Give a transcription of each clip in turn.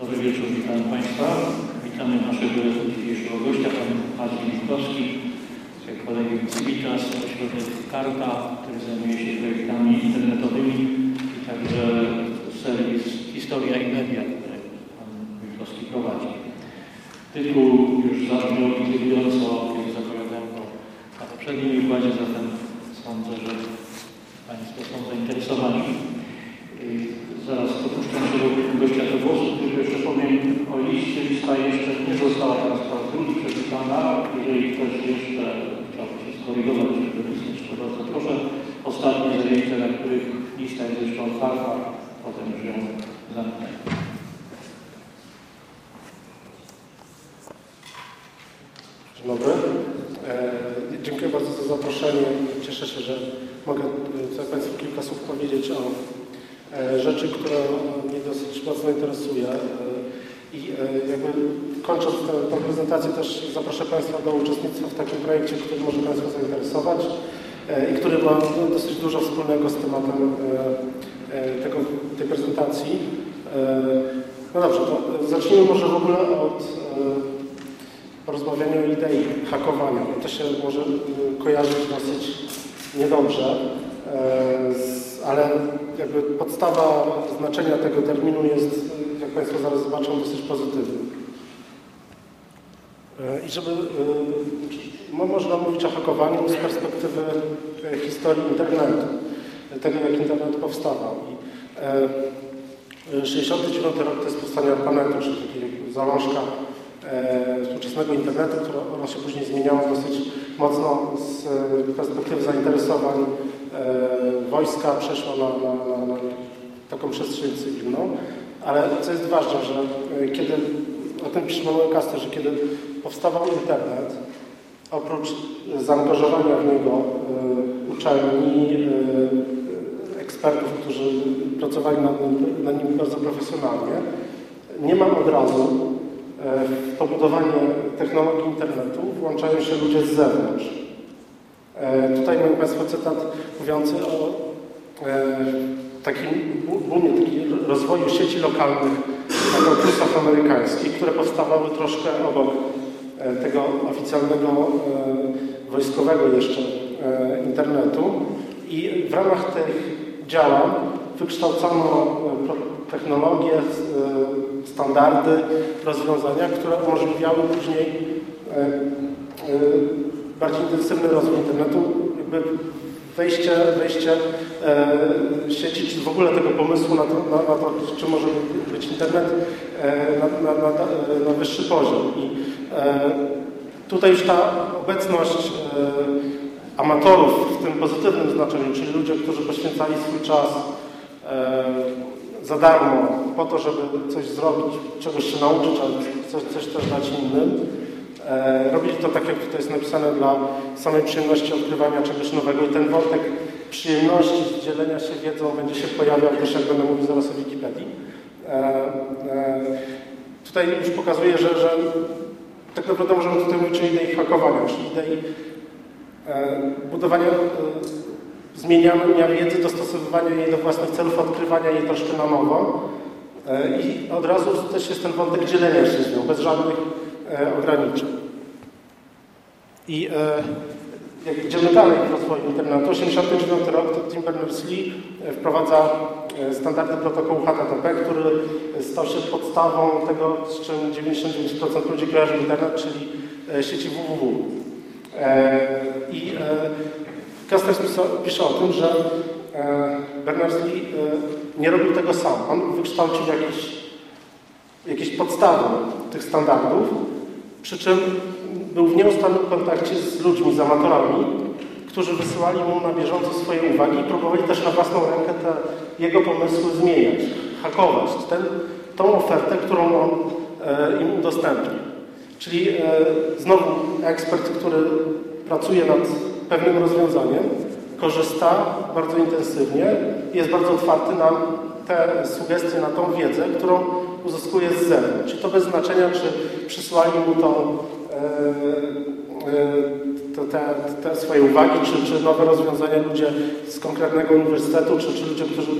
Dobry wieczór, witam Państwa. Witamy naszego dzisiejszego gościa, pan Maciej Witkowski, kolegium Civitas, ośrodek Karta, który zajmuje się projektami internetowymi i także serwis Historia i Media, który pan Witkowski prowadzi. Tytuł już zabrzmiał intrygująco, kiedy zapowiadałem go na poprzednim wykładzie, zatem sądzę, że Państwo są zainteresowani. Zaraz dopuszczam się do gościa do głosu, tylko jeszcze powiem o liście. Lista jeszcze nie została drugi przeczytana. Jeżeli ktoś jeszcze chciałby się skorygować, żeby listę bardzo proszę. Ostatnie zajęcia, na których lista jest jeszcze otwarta, potem już ją zamknę. Dzień dobry. E, dziękuję bardzo za zaproszenie. Cieszę się, że mogę tutaj Państwu kilka słów powiedzieć o e, rzeczy, która mnie dosyć mocno interesuje. I e, jakby kończąc tę, tę prezentację też zaproszę Państwa do uczestnictwa w takim projekcie, który może Państwa zainteresować e, i który ma dosyć dużo wspólnego z tematem e, tego, tej prezentacji. No dobrze, to zacznijmy może w ogóle od porozmawiania o idei hakowania. To się może kojarzyć dosyć niedobrze, ale jakby podstawa znaczenia tego terminu jest, jak Państwo zaraz zobaczą, dosyć pozytywna. E, I żeby, mo- można mówić o hakowaniu z perspektywy e, historii internetu, tego jak internet powstawał. I, e, 69 rok to jest powstanie ARPANETu, czyli takiej zalążka współczesnego internetu, które ono się później zmieniało dosyć mocno z perspektywy zainteresowań wojska przeszło na, na, na, na taką przestrzeń cywilną. Ale co jest ważne, że e, kiedy, o tym pisze Manuel Caster, że kiedy powstawał internet, oprócz zaangażowania w niego e, uczelni, e, ekspertów, którzy pracowali nad nim, nim bardzo profesjonalnie, nie ma od razu w to budowanie technologii internetu włączają się ludzie z zewnątrz. Tutaj mam Państwu cytat mówiący o takim boomie, rozwoju sieci lokalnych na kampusach amerykańskich, które powstawały troszkę obok e, tego oficjalnego e, wojskowego jeszcze e, internetu. I w ramach tych działań wykształcono pro- technologie, standardy, rozwiązania, które umożliwiały później bardziej intensywny rozwój internetu, wejście, wejście e, sieci, czy w ogóle tego pomysłu na to, na, na to czy może być internet e, na, na, na, wyższy poziom. I e, tutaj już ta obecność e, amatorów w tym pozytywnym znaczeniu, czyli ludzie, którzy poświęcali swój czas e, za darmo po to, żeby coś zrobić, czegoś się nauczyć, ale coś, coś też dać innym. E, robili to tak, jak tutaj jest napisane, dla samej przyjemności odkrywania czegoś nowego i ten wątek przyjemności dzielenia się wiedzą będzie się pojawiał też, jak będę mówił zaraz o Wikipedii. E, e, tutaj już pokazuję, że, że tak naprawdę możemy tutaj mówić o idei hakowania, czyli idei budowania, zmieniania wiedzy, dostosowywania jej do własnych celów, odkrywania jej troszkę na nowo. I od razu też jest ten wątek dzielenia się z nią, bez żadnych e, ograniczeń. I e, jak idziemy dalej w rozwoju internetu, 89 rok to Tim Berners-Lee e, wprowadza standardy protokołu HTTP, który stał się podstawą tego, z czym 99% ludzi kojarzy internet, czyli sieci www. I Kastner pisze o tym, że Berners-Lee nie robił tego sam. On wykształcił jakieś, jakieś podstawy tych standardów, przy czym był w nieustannym kontakcie z ludźmi, z amatorami, którzy wysyłali mu na bieżąco swoje uwagi i próbowali też na własną rękę te jego pomysły zmieniać, hakować ten, tą ofertę, którą on e, im udostępnił. Czyli e, znowu ekspert, który pracuje nad pewnym rozwiązaniem, korzysta bardzo intensywnie i jest bardzo otwarty na te sugestie, na tą wiedzę, którą uzyskuje z zewnątrz. To bez znaczenia, czy przysłali mu e, e, to, te, te swoje uwagi, czy, czy nowe rozwiązania ludzie z konkretnego uniwersytetu, czy, czy ludzie, którzy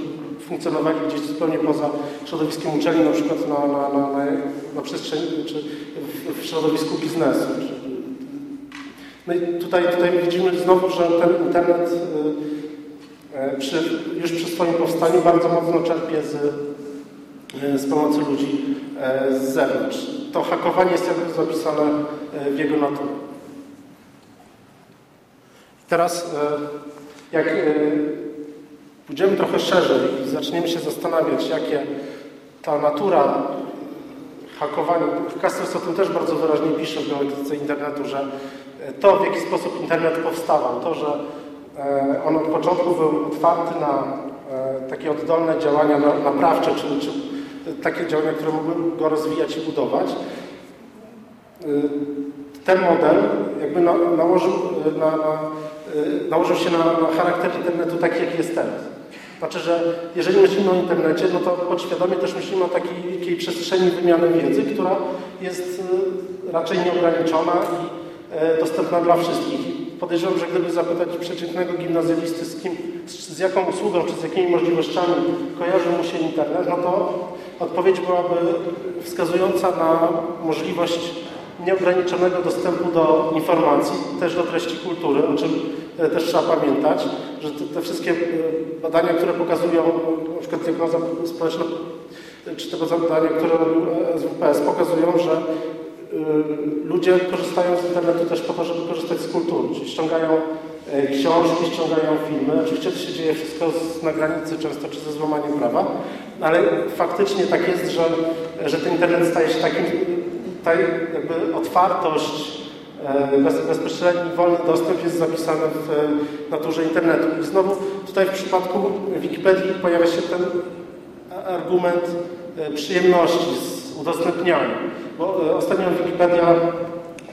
funkcjonowali gdzieś zupełnie poza środowiskiem uczelni, na przykład na, na, na, na, na przestrzeni, czy w, w środowisku biznesu. No i tutaj, tutaj widzimy znowu, że ten internet przy, już przy swoim powstaniu bardzo mocno czerpie z, z pomocy ludzi z zewnątrz. To hakowanie jest jakby zapisane w jego naturze. Teraz jak pójdziemy trochę szerzej i zaczniemy się zastanawiać, jakie ta natura hakowania, Castells o tym też bardzo wyraźnie pisze w geometryce internetu, że to, w jaki sposób internet powstawał, to, że on od początku był otwarty na takie oddolne działania naprawcze, czy, czy takie działania, które mogły go rozwijać i budować, ten model jakby na, nałożył, na, na, nałożył się na, charakter internetu taki, jaki jest teraz. Znaczy, że jeżeli myślimy o internecie, no to podświadomie też myślimy o takiej, takiej przestrzeni wymiany wiedzy, która jest raczej nieograniczona i dostępna dla wszystkich. Podejrzewam, że gdyby zapytać przeciętnego gimnazjalisty, z, kim, z jaką usługą czy z jakimi możliwościami kojarzy mu się internet, no to odpowiedź byłaby wskazująca na możliwość nieograniczonego dostępu do informacji, też do treści kultury, o czym też trzeba pamiętać, że te, wszystkie badania, które pokazują, na przykład diagnoza społeczna, czy te badania, które robił SWPS, pokazują, że ludzie korzystają z internetu też po to, żeby korzystać z kultury, czyli ściągają książki, ściągają filmy. Oczywiście to się dzieje wszystko z, na granicy często, czy ze złamaniem prawa, ale faktycznie tak jest, że, że ten internet staje się takim, ta jakby otwartość, bez, bezpośredni, wolny dostęp jest zapisany w naturze internetu. I znowu tutaj w przypadku Wikipedii pojawia się ten argument przyjemności z udostępniania. Bo ostatnio Wikipedia,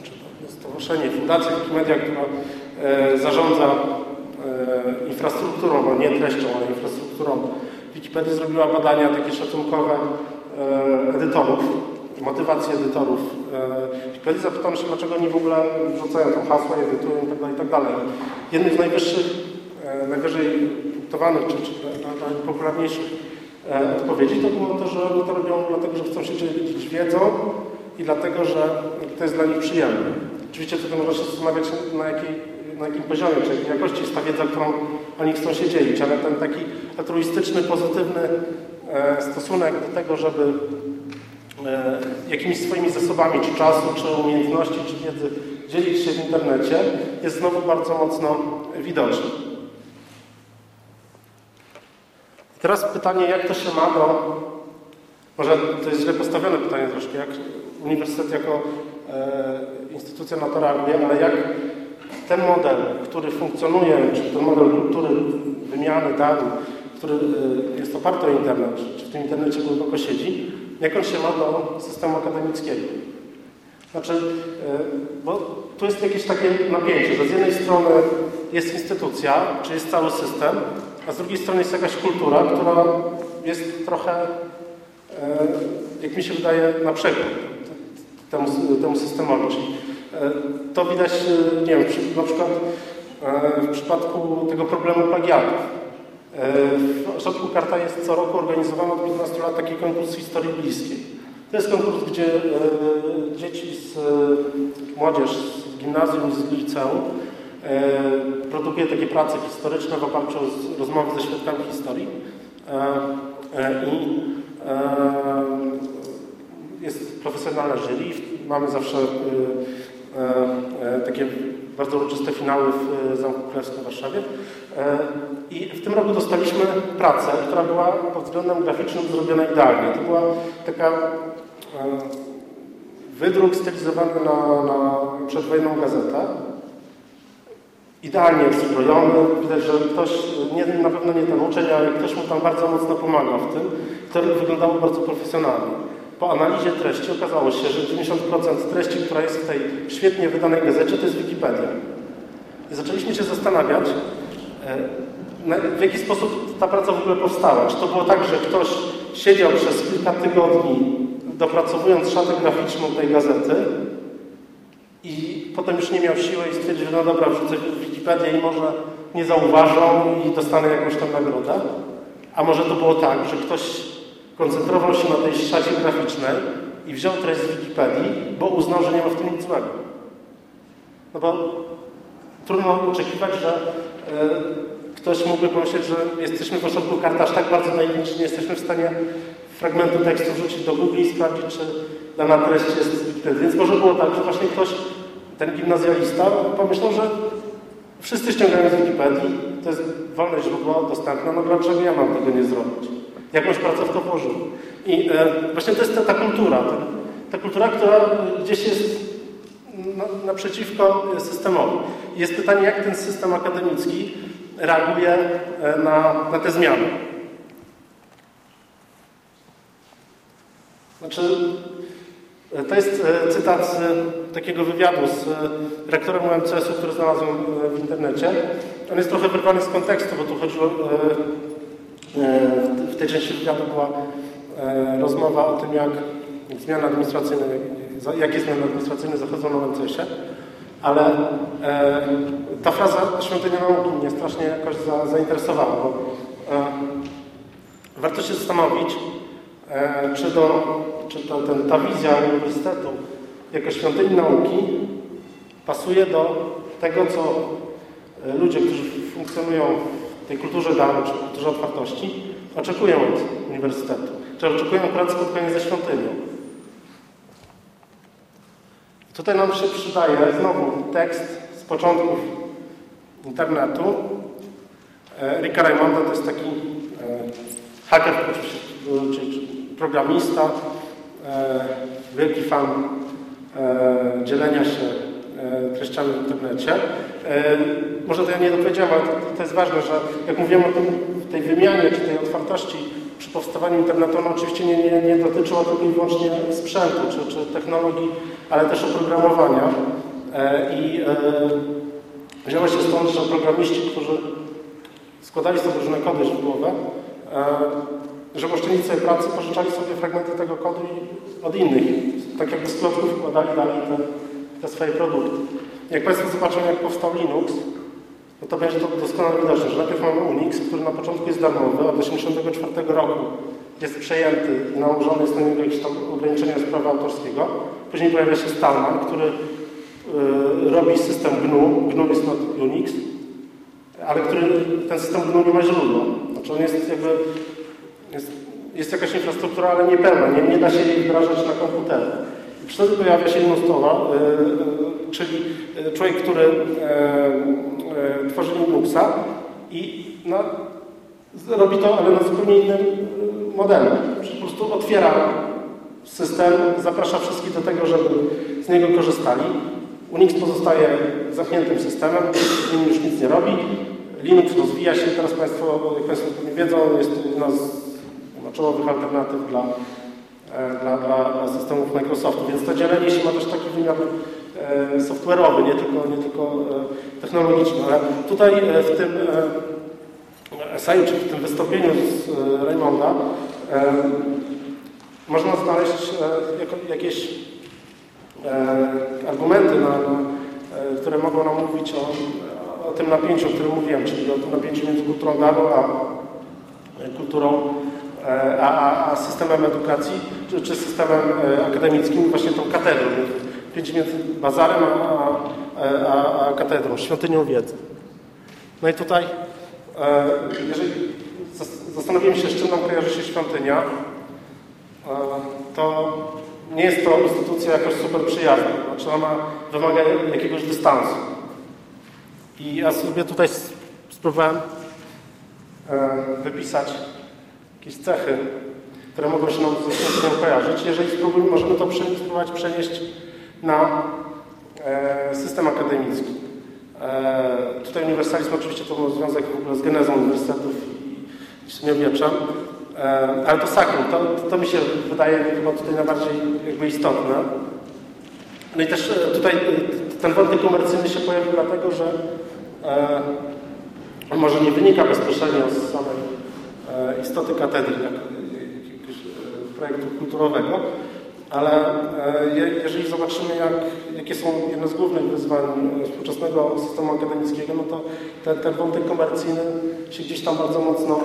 czy stowarzyszenie, Fundacja Wikimedia, która zarządza infrastrukturą, no nie treścią, ale infrastrukturą Wikipedii, zrobiła badania takie szacunkowe edytorów, motywację edytorów Wikipedii. Zapytałem się, dlaczego oni w ogóle wrzucają tam hasła, edytują itd. itd. Jednym z najwyższych, najwyżej punktowanych, czy, czy najpopularniejszych odpowiedzi to było to, że oni to robią dlatego, że chcą się dzielić wiedzą i dlatego, że to jest dla nich przyjemne. Oczywiście wtedy można się zastanawiać, na, jakiej, na jakim poziomie, czy jakiej jakości jest ta wiedza, którą oni chcą się dzielić, ale ten taki altruistyczny, pozytywny stosunek do tego, żeby jakimiś swoimi zasobami, czy czasu, czy umiejętności, czy wiedzy dzielić się w internecie, jest znowu bardzo mocno widoczny. Teraz pytanie, jak to się ma do... Może to jest źle postawione pytanie troszkę, jak uniwersytet jako e, instytucja na to reaguje, ale jak ten model, który funkcjonuje, czy ten model kultury wymiany danych, który e, jest oparty o internet, czy w tym internecie głęboko siedzi, jak on się ma do systemu akademickiego. Znaczy, e, bo tu jest jakieś takie napięcie, że z jednej strony jest instytucja, czy jest cały system, a z drugiej strony jest jakaś kultura, która jest trochę, jak mi się wydaje, na przekór temu, temu systemowi. Czyli to widać, nie wiem, na przykład w przypadku tego problemu plagiatów. W ośrodku Karta jest co roku organizowany od 15 lat taki konkurs historii bliskiej. To jest konkurs, gdzie dzieci z młodzież z gimnazjum, z liceum produkuje takie prace historyczne w oparciu o rozmowy ze świadkami historii i jest profesjonalne jury. Mamy zawsze takie bardzo uroczyste finały w Zamku Królewskim w Warszawie. I w tym roku dostaliśmy pracę, która była pod względem graficznym zrobiona idealnie. To była taka wydruk stylizowany na, na przedwojenną gazetę idealnie zbrojony. Widać, że ktoś, nie, na pewno nie ten uczeń, ale ktoś mu tam bardzo mocno pomagał w tym. To wyglądało bardzo profesjonalnie. Po analizie treści okazało się, że 90% treści, która jest w tej świetnie wydanej gazecie, to jest Wikipedia. I zaczęliśmy się zastanawiać, w jaki sposób ta praca w ogóle powstała. Czy to było tak, że ktoś siedział przez kilka tygodni, dopracowując szatę graficzną tej gazety, i potem już nie miał siły i stwierdził, że no dobra, wrzucę Wikipedię i może nie zauważą i dostanę jakąś tam nagrodę. A może to było tak, że ktoś koncentrował się na tej szacie graficznej i wziął treść z Wikipedii, bo uznał, że nie ma w tym nic złego. No bo trudno oczekiwać, że e, ktoś mógłby pomyśleć, że jesteśmy w ośrodku karta aż tak bardzo naiwni, że nie jesteśmy w stanie fragmentu tekstu wrzucić do Google i sprawdzić, czy dana treść jest z Wikipedii. Więc może było tak, że właśnie ktoś, ten gimnazjalista, pomyślał, że wszyscy ściągają z Wikipedii, to jest wolne źródło dostępne, no dlaczego ja mam tego nie zrobić? Jakąś pracę w to włożył. I e, właśnie to jest ta, ta kultura, ta, ta, kultura, która gdzieś jest na, naprzeciwko systemowi. Jest pytanie, jak ten system akademicki reaguje e, na, na te zmiany. Znaczy, e, to jest cytat z takiego wywiadu z rektorem UMCS-u, który znalazłem w internecie. On jest trochę wyrwany z kontekstu, bo tu chodziło, w tej części wywiadu była rozmowa o tym, jak zmiany administracyjne, jakie zmiany administracyjne zachodzą na UMCS-ie, ale ta fraza świątynia nauki mnie strasznie jakoś za, zainteresowała, bo warto się zastanowić, czy, do, czy to, ten, ta wizja uniwersytetu jako świątyni nauki pasuje do tego, co ludzie, którzy funkcjonują tej kulturze danej, czy kulturze otwartości, oczekują od uniwersytetu. Czy oczekują akurat spotkania ze świątynią. Tutaj nam się przydaje znowu tekst z początków internetu. Ricka Raimonda to jest taki haker, czy programista, wielki fan dzielenia się treściami w internecie. Może to ja nie dopowiedziałem, ale to, to jest ważne, że jak mówiłem o tym, tej wymianie, czy tej otwartości przy powstawaniu internetu, ono oczywiście nie, nie, nie dotyczyło tylko i wyłącznie sprzętu, czy, czy technologii, ale też oprogramowania. I wzięło się stąd, że programiści, którzy składali sobie różne kody źródłowe, żeby oszczędzić sobie pracy, pożyczali sobie fragmenty tego kodu od innych. Tak jakby z klocków wkładali dalej te, te swoje produkty. Jak Państwo zobaczą, jak powstał Linux, no to będzie to doskonale widoczne, że najpierw mamy Unix, który na początku jest darmowy, od 1984 roku jest przejęty i nałożone jest na niego jakieś tam ograniczenia z prawa autorskiego. Później pojawia się Stallman, który y, robi system GNU. GNU jest not Unix, ale który, ten system GNU nie ma źródła. Znaczy on jest jakby, jest, jest jakaś infrastruktura, ale niepełna, nie, nie da się jej wdrażać na komputerze. Wtedy pojawia się Linustowa, y, czyli człowiek, który y, y, tworzy Linuxa i no, robi to, ale na zupełnie innym modelu. Po prostu otwiera system, zaprasza wszystkich do tego, żeby z niego korzystali. Unix pozostaje zamkniętym systemem, z nim już nic nie robi. Linux rozwija się, teraz Państwo, jak Państwo wiedzą, jest jedna z czołowych alternatyw dla, dla, dla, dla systemów Microsoftu, więc to dzielenie się ma też taki wymiar e, software'owy, nie tylko, nie tylko e, technologiczny. Ale tutaj e, w tym eseju, czy w tym wystąpieniu z Raymonda można znaleźć jakieś argumenty, na, które mogą nam mówić o, o tym napięciu, o którym mówiłem, czyli o tym napięciu między kulturą daną a kulturą, a, a, a systemem edukacji, czy, czy, systemem akademickim, właśnie tą katedrą. Pięć między bazarem a, a, a katedrą, świątynią wiedzy. No i tutaj, jeżeli zastanowiłem się, z czym nam kojarzy się świątynia, to nie jest to instytucja jakoś super przyjazna. Znaczy ona wymaga jakiegoś dystansu. I ja sobie tutaj spróbowałem wypisać jakieś cechy, które mogą się nam ze świątynią kojarzyć. Jeżeli spróbujemy, możemy to spróbować przenieść na system akademicki. Tutaj uniwersalizm oczywiście to ma związek w ogóle z genezą uniwersytetów i średniowieczem. Ale to sakrum, to, to mi się wydaje chyba tutaj najbardziej jakby istotne. No i też tutaj ten wątek komercyjny się pojawił dlatego, że on może nie wynika bezpośrednio z samej istoty katedry, jakiegoś projektu kulturowego, Ale e, je- jeżeli zobaczymy, jak, jakie są jedne z głównych wyzwań e, współczesnego systemu akademickiego, no to ten, ten wątek komercyjny się gdzieś tam bardzo mocno,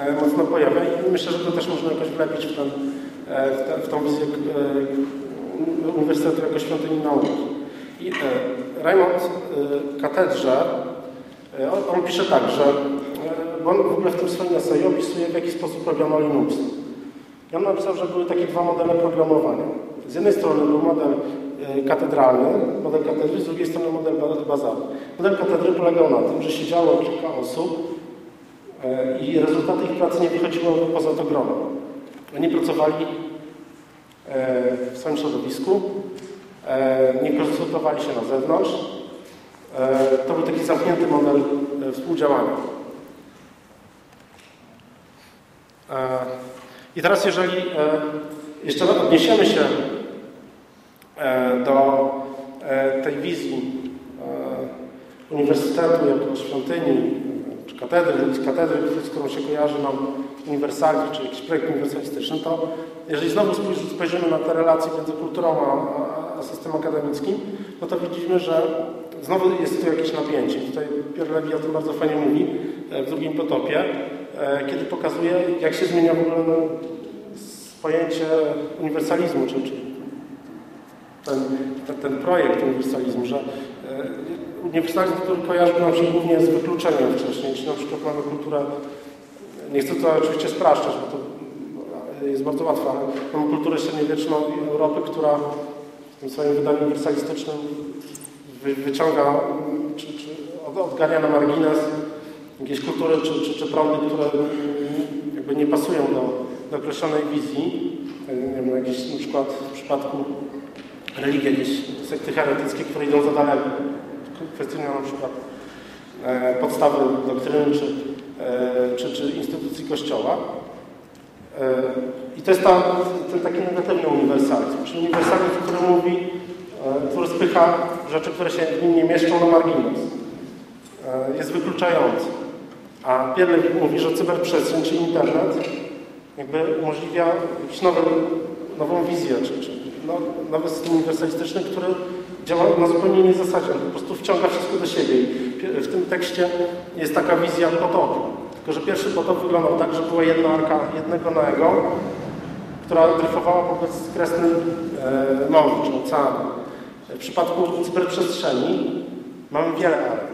e, mocno pojawia i myślę, że to też można jakoś wlepić w, ten, e, w, te, w tą wizję e, Uniwersytetu jako świątyni nauki. I e, Raymond e, Katedrze, e, on, on pisze tak, że e, on w ogóle w tym swoim eseju opisuje, w jaki sposób robiono Linux. I on napisał, że były takie dwa modele programowania. Z jednej strony był model e, katedralny, model katedry, z drugiej strony model ba- bazalny. Model katedry polegał na tym, że siedziało kilka osób e, i rezultaty ich pracy nie wychodziły poza to grono. Oni pracowali e, w swoim środowisku, nie konsultowali się na zewnątrz. To był taki zamknięty model współdziałania. E, I teraz, jeżeli e, jeszcze odniesiemy się e, do e, tej wizji e, uniwersytetu jako świątyni, czy katedry, z katedry, z którą się kojarzy nam uniwersalny, czy jakiś projekt uniwersalistyczny, to jeżeli znowu spojrzymy na te relacje między kulturą a, systemem akademickim, no to widzimy, że znowu jest tu jakieś napięcie. Tutaj Pierre Levy o tym bardzo fajnie mówi e, w drugim potopie, e, kiedy pokazuje, jak się zmienia w ogóle no, pojęcie uniwersalizmu, czy, czy ten, ten, ten projekt uniwersalizmu, że e, uniwersalizm, który kojarzy nam się głównie z wykluczeniem wcześniej, czyli na przykład mamy kulturę, nie chcę to oczywiście spraszczać, bo to jest bardzo łatwe, ale mamy kulturę średniowieczną Europy, która w tym swoim wydaniu uniwersalistycznym wy, wyciąga, czy, czy od- odgania na margines jakieś kultury czy, czy, czy prądy, które jakby nie pasują do, do określonej wizji. E, Nie wiem, jakieś na przykład w przypadku religii, jakieś sekty heretyckie, które idą za daleko. Kwestionują na przykład e, podstawy doktryny czy, e, czy, czy instytucji Kościoła. E, I to jest ta, ten taki negatywny uniwersalizm, czyli uniwersalizm, który mówi, e, który spycha rzeczy, które się w nim nie mieszczą na margines. E, Jest wykluczający. A Pierre mówi, że cyberprzestrzeń, czy internet, jakby umożliwia jakiś nowy, nową wizję, czy, czy no, nowy system uniwersalistyczny, który działa na zupełnie innej zasadzie. On po prostu wciąga wszystko do siebie. I w tym tekście jest taka wizja potopu. Tylko, że pierwszy potop wyglądał tak, że była jedna arka jednego Noego, która dryfowała po bezkresnym e, morzu, czy oceanu. W przypadku cyberprzestrzeni mamy wiele arek.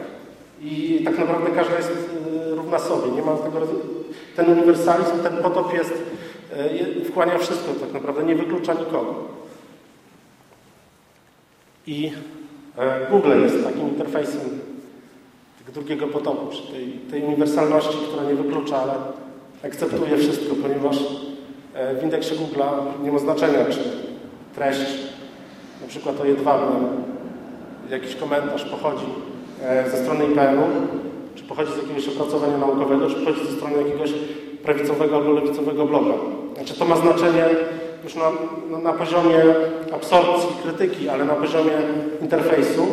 I tak naprawdę każda jest sobie. Nie ma tego, ten uniwersalizm, ten potop jest, e, wchłania wszystko tak naprawdę, nie wyklucza nikogo. I e, Google jest takim interfejsem tego drugiego potopu, czy tej, tej uniwersalności, która nie wyklucza, ale akceptuje wszystko, ponieważ e, w indeksie Google'a nie ma znaczenia, czy treść, na przykład o jedwabnym, jakiś komentarz pochodzi ze strony IPN-u, czy pochodzi z jakiegoś opracowania naukowego, czy pochodzi ze strony jakiegoś prawicowego albo lewicowego bloga. Znaczy to ma znaczenie już na, na, poziomie absorpcji, krytyki, ale na poziomie interfejsu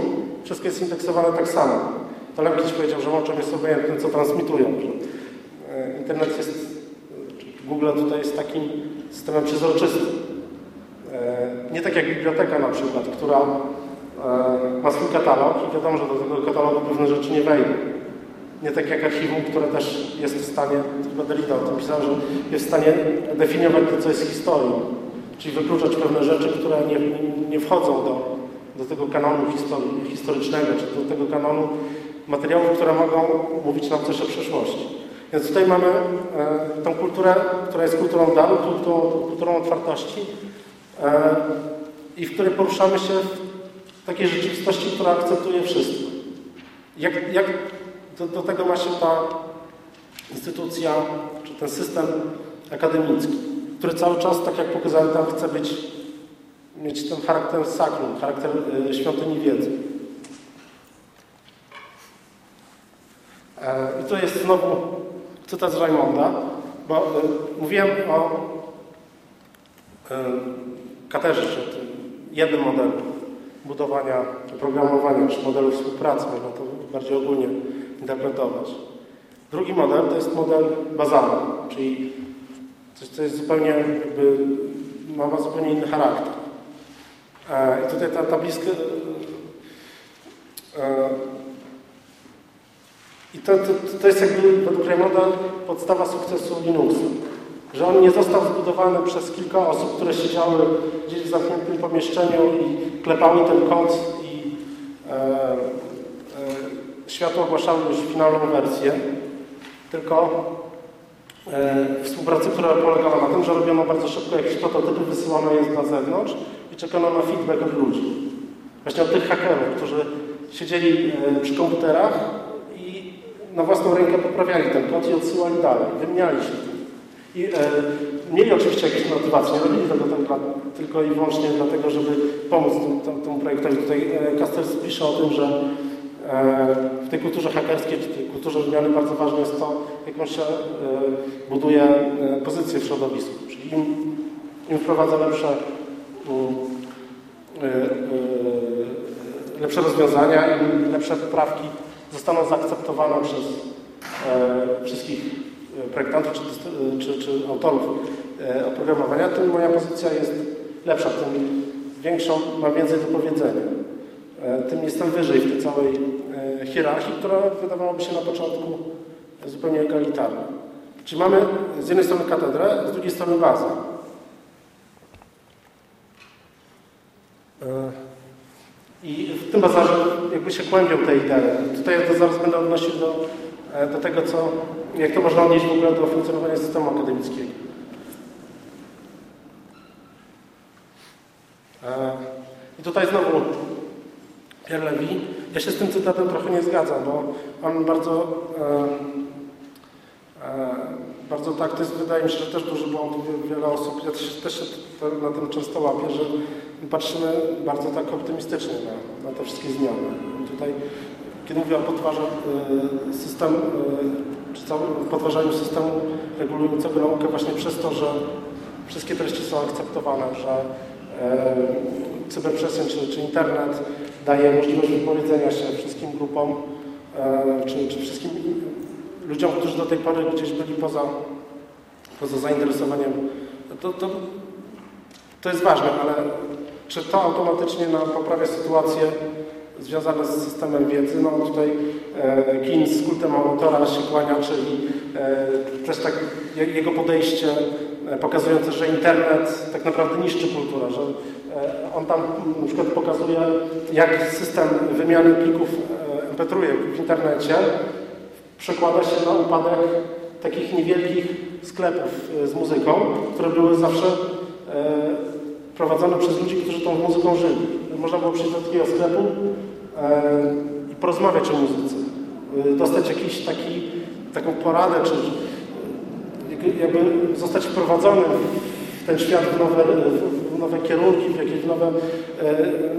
wszystko jest indeksowane tak samo. To Lem kiedyś powiedział, że łączą jest obojętne, co transmitują. E, internet jest, Google tutaj jest takim systemem przezroczystym. E, Nie tak jak biblioteka na przykład, która e, ma swój katalog i wiadomo, że do tego katalogu pewne rzeczy nie wejdą. Nie tak jak archiwum, które też jest w stanie, chyba Derrida o tym pisał, że jest w stanie definiować to, co jest historią. Czyli wykluczać pewne rzeczy, które nie, nie wchodzą do, do tego kanonu historycznego, czy do tego kanonu materiałów, które mogą mówić nam coś o przeszłości. Więc tutaj mamy e, tą kulturę, która jest kulturą daru, kulturą, kulturą otwartości e, i w której poruszamy się w takiej rzeczywistości, która akceptuje wszystko. Jak, jak do, do tego ma się ta instytucja, czy ten system akademicki, który cały czas, tak jak pokazałem tam, chce być, mieć ten charakter sakrum, charakter y, świątyni wiedzy. E, I to jest znowu cytat z Raymonda, bo y, mówiłem o y, katedrze, czy tym jednym modelu budowania programowania, czy modelu współpracy, można to bardziej ogólnie interpretować. Drugi model to jest model bazalny, czyli coś, co jest zupełnie jakby, ma, ma zupełnie inny charakter. E, I tutaj ta tabliczka... e, I to, to, to jest jakby według Raymonda podstawa sukcesu Linuxa. Że on nie został zbudowany przez kilka osób, które siedziały gdzieś w zamkniętym pomieszczeniu i klepały ten kod i e, światło ogłaszały już finalną wersję, tylko e, współpracy, która polegała na tym, że robiono bardzo szybko jakieś prototypy, wysyłano je na zewnątrz i czekano na feedback od ludzi. Właśnie od tych hakerów, którzy siedzieli e, przy komputerach i na własną rękę poprawiali ten kod i odsyłali dalej, wymieniali się tym. I e, mieli oczywiście jakieś motywacje, nie robili tego tylko i wyłącznie dlatego, żeby pomóc tym, projektowi. Tutaj e, pisze o tym, że w tej kulturze hakerskiej, czy tej kulturze wymiany bardzo ważne jest to, jaką się e, buduje e, pozycję w środowisku. Czyli im, im wprowadza lepsze, mm, e, e, lepsze rozwiązania, im lepsze poprawki zostaną zaakceptowane przez e, wszystkich projektantów czy, czy, czy autorów e, oprogramowania, tym moja pozycja jest lepsza, tym większą, mam więcej do powiedzenia. E, tym jestem wyżej w tej całej e, hierarchii, która wydawałoby się na początku zupełnie egalitarna. Czyli mamy z jednej strony katedrę, z drugiej strony bazę. E, I w tym bazarze jakby się kłębią te idee. Tutaj ja to zaraz będę odnosił do, do tego, co, jak to można odnieść w ogóle do funkcjonowania systemu akademickiego. I tutaj znowu Pierre Levy. Ja się z tym cytatem trochę nie zgadzam, bo on bardzo, e, e, bardzo tak, to jest, wydaje mi się, że też duży błąd wiele osób. Ja też, też się na tym często łapię, że patrzymy bardzo tak optymistycznie na, na te wszystkie zmiany. Tutaj, kiedy mówię o podważaniu e, systemu, e, podważaniu systemu regulującego naukę właśnie przez to, że wszystkie treści są akceptowane, że cyberprzestrzeń czy, czy internet daje możliwość wypowiedzenia się wszystkim grupom, e, czy, czy wszystkim ludziom, którzy do tej pory gdzieś byli poza, poza zainteresowaniem. To, to, to jest ważne, ale czy to automatycznie nam poprawia sytuację związane z systemem wiedzy? No tutaj e, Keynes z kultem autora się kłania, czyli e, też tak je- jego podejście e, pokazujące, że internet tak naprawdę niszczy kulturę, że e, on tam na przykład pokazuje, jak system wymiany plików e, MP3 w internecie przekłada się na upadek takich niewielkich sklepów e, z muzyką, które były zawsze e, prowadzone przez ludzi, którzy tą muzyką żyli. Można było przyjść do takiego sklepu e, i porozmawiać o muzyce, e, dostać jakiś taki, taką poradę, czy e, jakby zostać wprowadzonym w ten świat w nowe, w nowe kierunki, w jakieś nowe, e,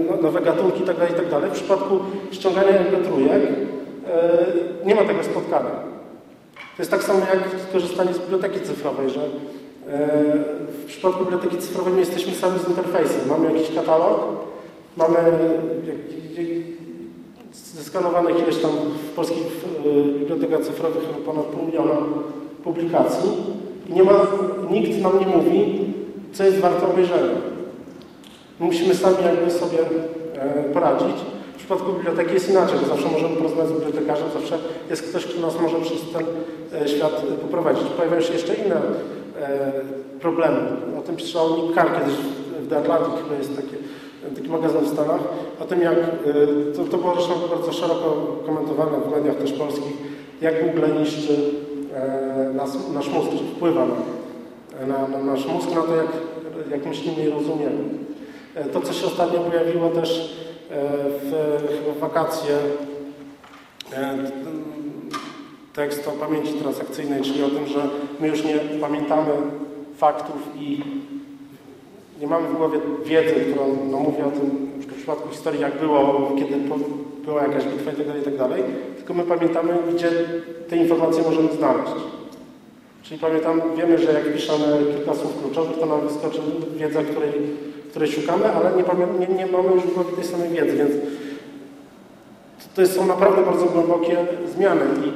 no- nowe gatunki itd. itd. W przypadku ściągania MP3 e, nie ma tego spotkania. To jest tak samo jak korzystanie z biblioteki cyfrowej, że e, w przypadku biblioteki cyfrowej my jesteśmy sami z interfejsem. Mamy jakiś katalog, mamy zeskanowanych ileś tam w polskich bibliotekach cyfrowych ponad pół miliona publikacji i nie ma, nikt nam nie mówi, co jest warte obejrzenia. My musimy sami jakby sobie e, poradzić. W przypadku biblioteki jest inaczej, bo zawsze możemy porozmawiać z bibliotekarzem, zawsze jest ktoś, kto nas może przez ten e, świat e, poprowadzić. Pojawiają się jeszcze inne problemy. O tym pisał Nick Carr kiedyś w The Atlantic, chyba jest taki, taki magazyn w Stanach, o tym jak, to, to było zresztą bardzo szeroko komentowane w mediach też polskich, jak Google niszczy nas, nasz mózg, czy wpływa na, na, na nasz mózg, na to, jak, jak myślimy i rozumiemy. E, To, co się ostatnio pojawiło też e, w, w wakacje, e, tekst o pamięci transakcyjnej, czyli o tym, że my już nie pamiętamy faktów i nie mamy w głowie wiedzy, która no, mówi o tym, przypadku historii, jak było, kiedy była jakaś bitwa itd., itd., tylko my pamiętamy, gdzie te informacje możemy znaleźć. Czyli pamiętam, wiemy, że jak piszemy kilka słów kluczowych, to nam wyskoczy wiedza, której, której szukamy, ale nie, nie, nie mamy już tej samej wiedzy, więc to są naprawdę bardzo głębokie zmiany. I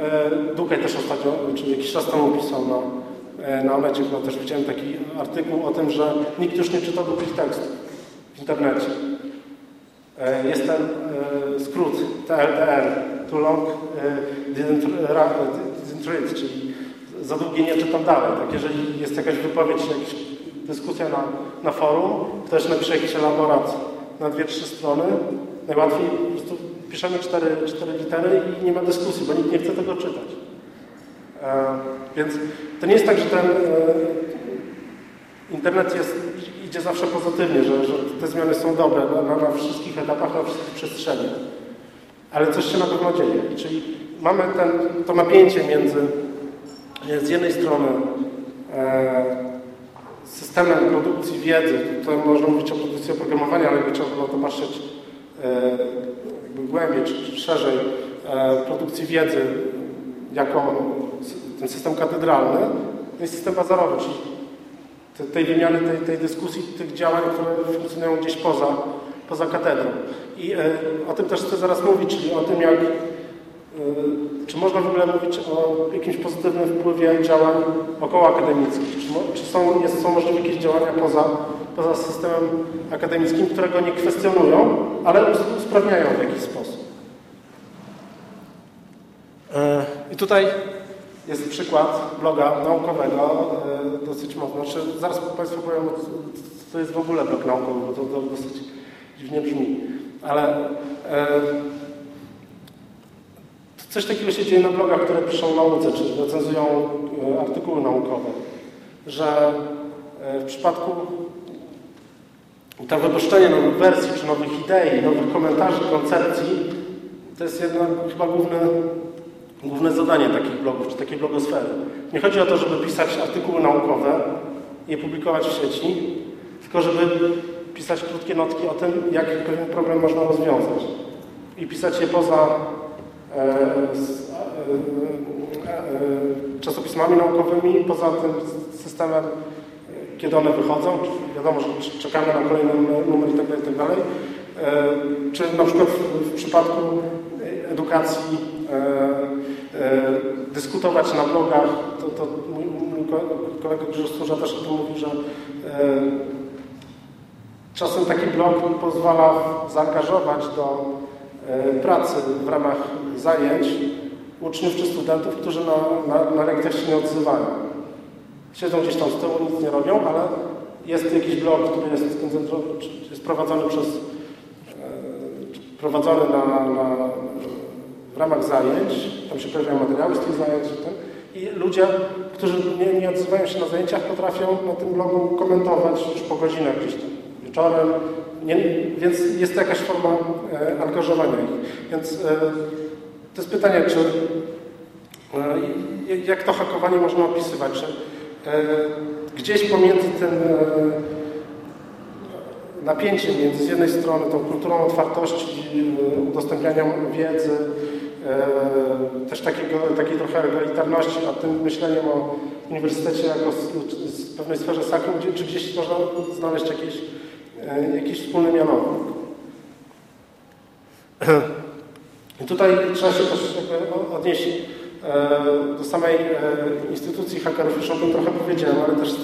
e, Dukaj też ostatnio, czy jakiś czas temu pisał na, e, na Onecie, chyba też widziałem taki artykuł o tym, że nikt już nie czyta długich tekstów. w internecie. E, Jest ten e, skrót TLDR, too long e, didn't, read, czyli za długie nie czytam dalej. Tak, jeżeli jest jakaś wypowiedź, jakaś dyskusja na, na forum, ktoś napisze jakiś elaborat na dwie, trzy strony, najłatwiej po prostu piszemy cztery, cztery litery i nie ma dyskusji, bo nikt nie chce tego czytać. Więc to nie jest tak, że ten internet jest, idzie zawsze pozytywnie, że, że te zmiany są dobre na, na, wszystkich etapach, na wszystkich przestrzeniach. Ale coś się na pewno dzieje. Czyli mamy ten, to napięcie między z jednej strony e, systemem produkcji wiedzy, tutaj można mówić o produkcji oprogramowania, ale jakby trzeba było to patrzeć e, głębiej czy, czy szerzej, e, produkcji wiedzy jako ten system katedralny, to jest system bazarowy, czyli te- tej wymiany, tej, tej dyskusji, tych działań, które funkcjonują gdzieś poza, poza katedrą. I e, o tym też chcę zaraz mówić, czyli o tym, jak e, czy można w ogóle mówić o jakimś pozytywnym wpływie działań około akademickich? Czy, czy są, jest, są możliwe jakieś działania poza, poza systemem akademickim, które go nie kwestionują, ale us- usprawniają w jakiś sposób? E, I tutaj jest przykład bloga naukowego, e, dosyć mocno. Znaczy, zaraz Państwu powiem, co jest w ogóle blog naukowy, bo to, to dosyć dziwnie brzmi. Ale e, coś takiego się dzieje na blogach, które piszą nauce, czy recenzują e, artykuły naukowe, że e, w przypadku to wypuszczenie nowych wersji, czy nowych idei, nowych komentarzy, koncepcji, to jest jednak chyba główny główne zadanie takich blogów, czy takiej blogosfery. Nie chodzi o to, żeby pisać artykuły naukowe je publikować w sieci, tylko żeby pisać krótkie notki o tym, jak pewien problem można rozwiązać. I pisać je poza e, z, e, e, e, czasopismami naukowymi, poza tym systemem, kiedy one wychodzą. Wiadomo, że czekamy na kolejny numer itd. itd. E, Czy na przykład w, w przypadku edukacji dyskutować na blogach, to, to mój, mój ko- kolega Grzegorz Służa też o tym mówi, że e, czasem taki blog pozwala zaangażować do e, pracy w ramach zajęć uczniów czy studentów, którzy na, na, na lekcjach się nie odzywają. Siedzą gdzieś tam z tyłu, nic nie robią, ale jest jakiś blog, który jest, jest prowadzony przez e, prowadzony na, na, w ramach zajęć, tam się pojawiają materiały z tych zajęć i, ten, i ludzie, którzy nie, nie odzywają się na zajęciach, potrafią na tym blogu komentować już po godzinach gdzieś tam wieczorem, nie, więc jest to jakaś forma e, angażowania ich. Więc e, to jest pytanie, czy e, jak to hakowanie można opisywać, czy e, gdzieś pomiędzy tym e, napięcie między z jednej strony tą kulturą otwartości, e, udostępniania wiedzy, też takiego, takiej trochę egalitarności, a tym myśleniem o uniwersytecie jako s- s- pewnej sferze sakrum, gdzie, czy gdzieś można znaleźć jakiś, e, jakiś wspólny mianownik. I tutaj trzeba się też odnieść e, do samej e, instytucji hakerów. Już o tym trochę powiedziałem, ale też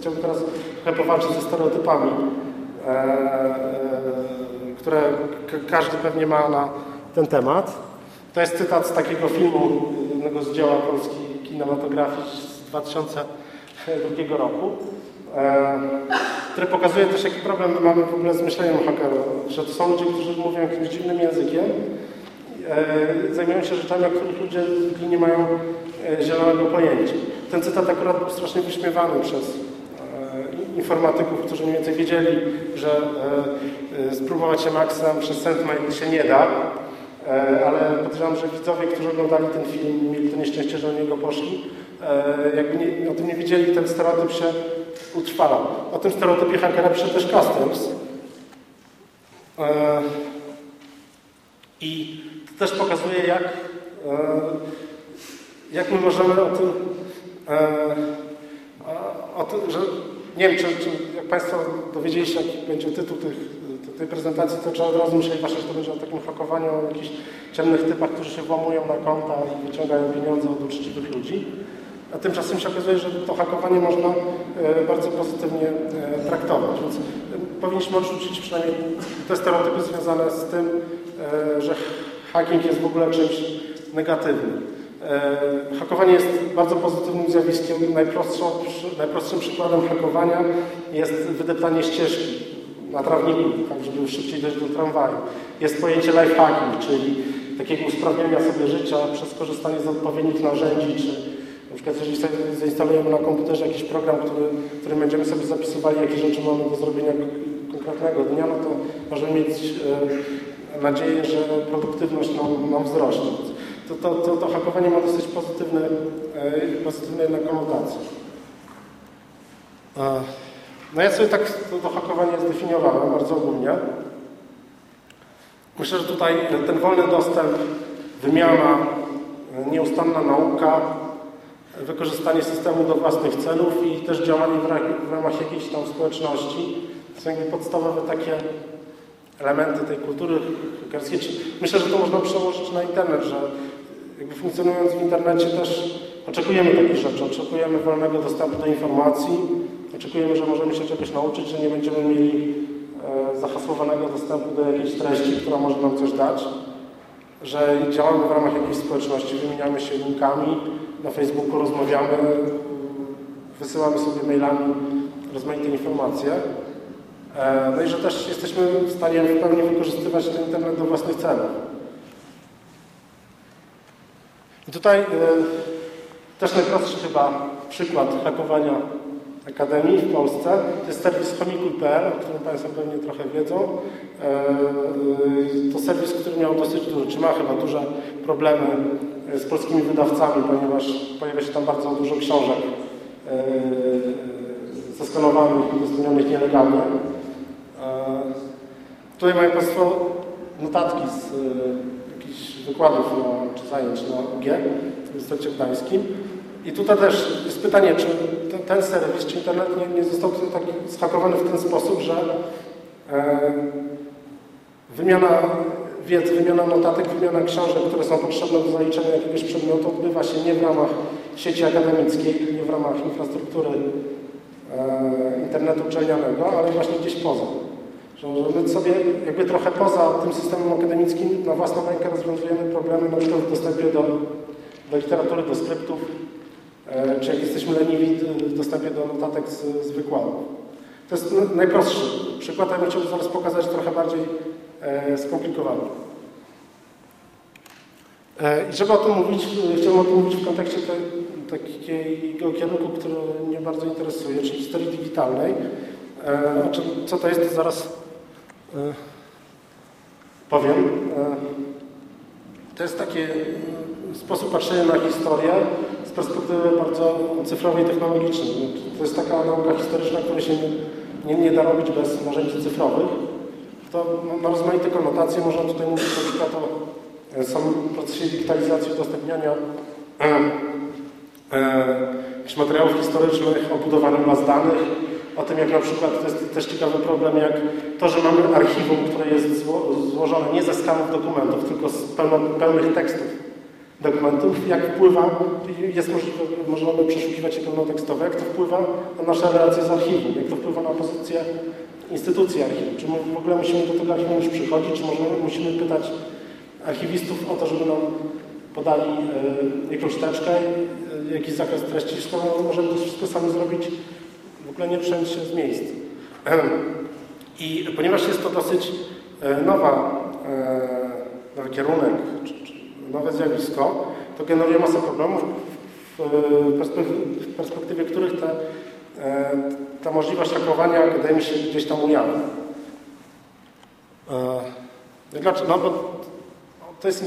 chciałbym teraz trochę powalczyć ze stereotypami, e, e, które każdy pewnie ma na ten temat. To jest cytat z takiego filmu, jednego z dzieła polskiej kinematografii z 2002 roku, e, który pokazuje też, jaki problem my mamy w ogóle z myśleniem hakerów. Że to są ludzie, którzy mówią jakimś dziwnym językiem, e, zajmują się rzeczami, o których ludzie nie mają e, zielonego pojęcia. Ten cytat akurat był strasznie wyśmiewany przez informatyków, którzy mniej więcej wiedzieli, że spróbować się maksem przez SendMail się nie da, ale podejrzewam, że widzowie, którzy oglądali ten film, mieli to nieszczęście, że na niego poszli, e, jakby nie, o tym nie wiedzieli, ten stereotyp się utrwalał. O tym stereotypie hakera pisze też Customs. E, I to też pokazuje, jak, e, jak my możemy o tym, e, o tym, że nie wiem, czy, czy jak Państwo dowiedzieli się, jaki będzie tytuł tych, tej prezentacji, to trzeba od razu myśleć, właśnie, że to będzie o takim hakowaniu, o jakichś ciemnych typach, którzy się włamują na konta i wyciągają pieniądze od uczciwych ludzi. a tymczasem się okazuje, że to hakowanie można bardzo pozytywnie traktować. Więc powinniśmy odrzucić przynajmniej te stereotypy związane z tym, że hacking jest w ogóle czymś negatywnym. Hakowanie jest bardzo pozytywnym zjawiskiem. Najprostszą, najprostszym przykładem hakowania jest wydeptanie ścieżki na trawniku, tak żeby szybciej dojść do tramwaju. Jest pojęcie lifehacking, czyli takiego usprawniania sobie życia przez korzystanie z odpowiednich narzędzi, czy na przykład jeżeli sobie zainstalujemy na komputerze jakiś program, który, którym będziemy sobie zapisywali, jakie rzeczy mamy do zrobienia konkretnego dnia, no to możemy mieć e, nadzieję, że produktywność nam, nam wzrośnie. To, to, to, to hakowanie ma dosyć pozytywne, e, pozytywne konotacje. No ja sobie tak to, to hakowanie zdefiniowałem bardzo ogólnie. Myślę, że tutaj ten wolny dostęp, wymiana, nieustanna nauka, wykorzystanie systemu do własnych celów i też działanie w ramach jakiejś tam społeczności są jakby podstawowe takie elementy tej kultury hakerskiej. Myślę, że to można przełożyć na internet, że jakby funkcjonując w internecie też oczekujemy takich rzeczy, oczekujemy wolnego dostępu do informacji, oczekujemy, że możemy się czegoś nauczyć, że nie będziemy mieli e, zahasłowanego dostępu do jakiejś treści, która może nam coś dać, że działamy w ramach jakiejś społeczności, wymieniamy się linkami, na Facebooku rozmawiamy, wysyłamy sobie mailami rozmaite informacje. E, no i że też jesteśmy w stanie w pełni wykorzystywać ten internet do własnych celów. I tutaj e, też najprostszy chyba przykład hakowania Akademii w Polsce. To jest serwis chomikuj.pl, o którym Państwo pewnie trochę wiedzą. E, to serwis, który miał dosyć duże, czy ma chyba duże problemy z polskimi wydawcami, ponieważ pojawia się tam bardzo dużo książek zeskanowanych i udostępnionych nielegalnie. Tutaj mają Państwo notatki z jakichś wykładów na, czy zajęć na UG w Uniwersytecie Gdańskim. I tutaj też jest pytanie, czy ten, ten serwis, czy internet nie, nie został tak zhakowany w ten sposób, że e, wymiana wiedzy, wymiana notatek, wymiana książek, które są potrzebne do zaliczenia jakiegoś przedmiotu odbywa się nie w ramach sieci akademickiej, nie w ramach infrastruktury e, internetu uczelnianego, ale właśnie gdzieś poza. Że my sobie jakby trochę poza tym systemem akademickim na własną rękę rozwiązujemy problemy na przykład w dostępie do, do literatury, do skryptów, czy jak jesteśmy leniwi w dostępie do notatek z, z. To jest najprostszy przykład, a ja chciałbym zaraz pokazać trochę bardziej e, skomplikowany. E, I żeby o tym mówić, chciałbym o tym mówić w kontekście te, takiego kierunku, który mnie bardzo interesuje, czyli historii digitalnej. E, co to jest, to zaraz E, powiem. E, to jest taki sposób patrzenia na historię perspektywy bardzo cyfrowej, technologicznej. To jest taka nauka historyczna, której się nie, nie, da robić bez narzędzi cyfrowych. To ma rozmaite konotacje. Można tutaj mówić na przykład o e, samym procesie digitalizacji, udostępniania e, e, materiałów historycznych, o budowaniu baz danych, o tym, jak na przykład, to jest też ciekawy problem, jak to, że mamy archiwum, które jest zło, złożone nie ze skanów dokumentów, tylko z pełno, pełnych tekstów dokumentów, jak wpływa, jest możliwe, możemy przeszukiwać je pełnotekstowe, jak to wpływa na nasze relacje z archiwum, jak to wpływa na pozycję instytucji archiwum. Czy w ogóle musimy do tego archiwum już przychodzić, czy możemy, musimy pytać archiwistów o to, żeby nam podali y, jakąś teczkę, y, jakiś zakres treści, skoro możemy to wszystko sami zrobić w ogóle nie ruszając się z miejsc. I ponieważ jest to dosyć e, nowa, nowy kierunek, nowe zjawisko, to generuje masę problemów, w perspektywie, których te, e, ta możliwość hakowania akademii się gdzieś tam ujawnia. Dlaczego? No bo to jest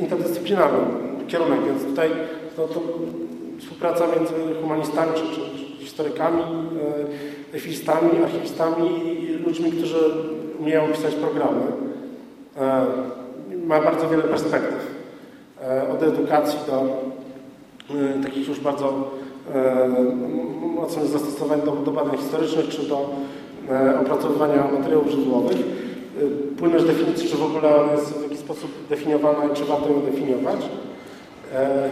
interdyscyplinarny kierunek, więc tutaj to, to współpraca między humanistami czy, czy historykami, e, efistami, archiwistami i ludźmi, którzy umieją pisać programy. E, ma bardzo wiele perspektyw. E, od edukacji do takich już bardzo mocnych zastosowań do, do badań historycznych czy do opracowywania materiałów źródłowych. Płynność definicji, czy w ogóle ona jest w jakiś sposób definiowana i czy warto ją definiować. E,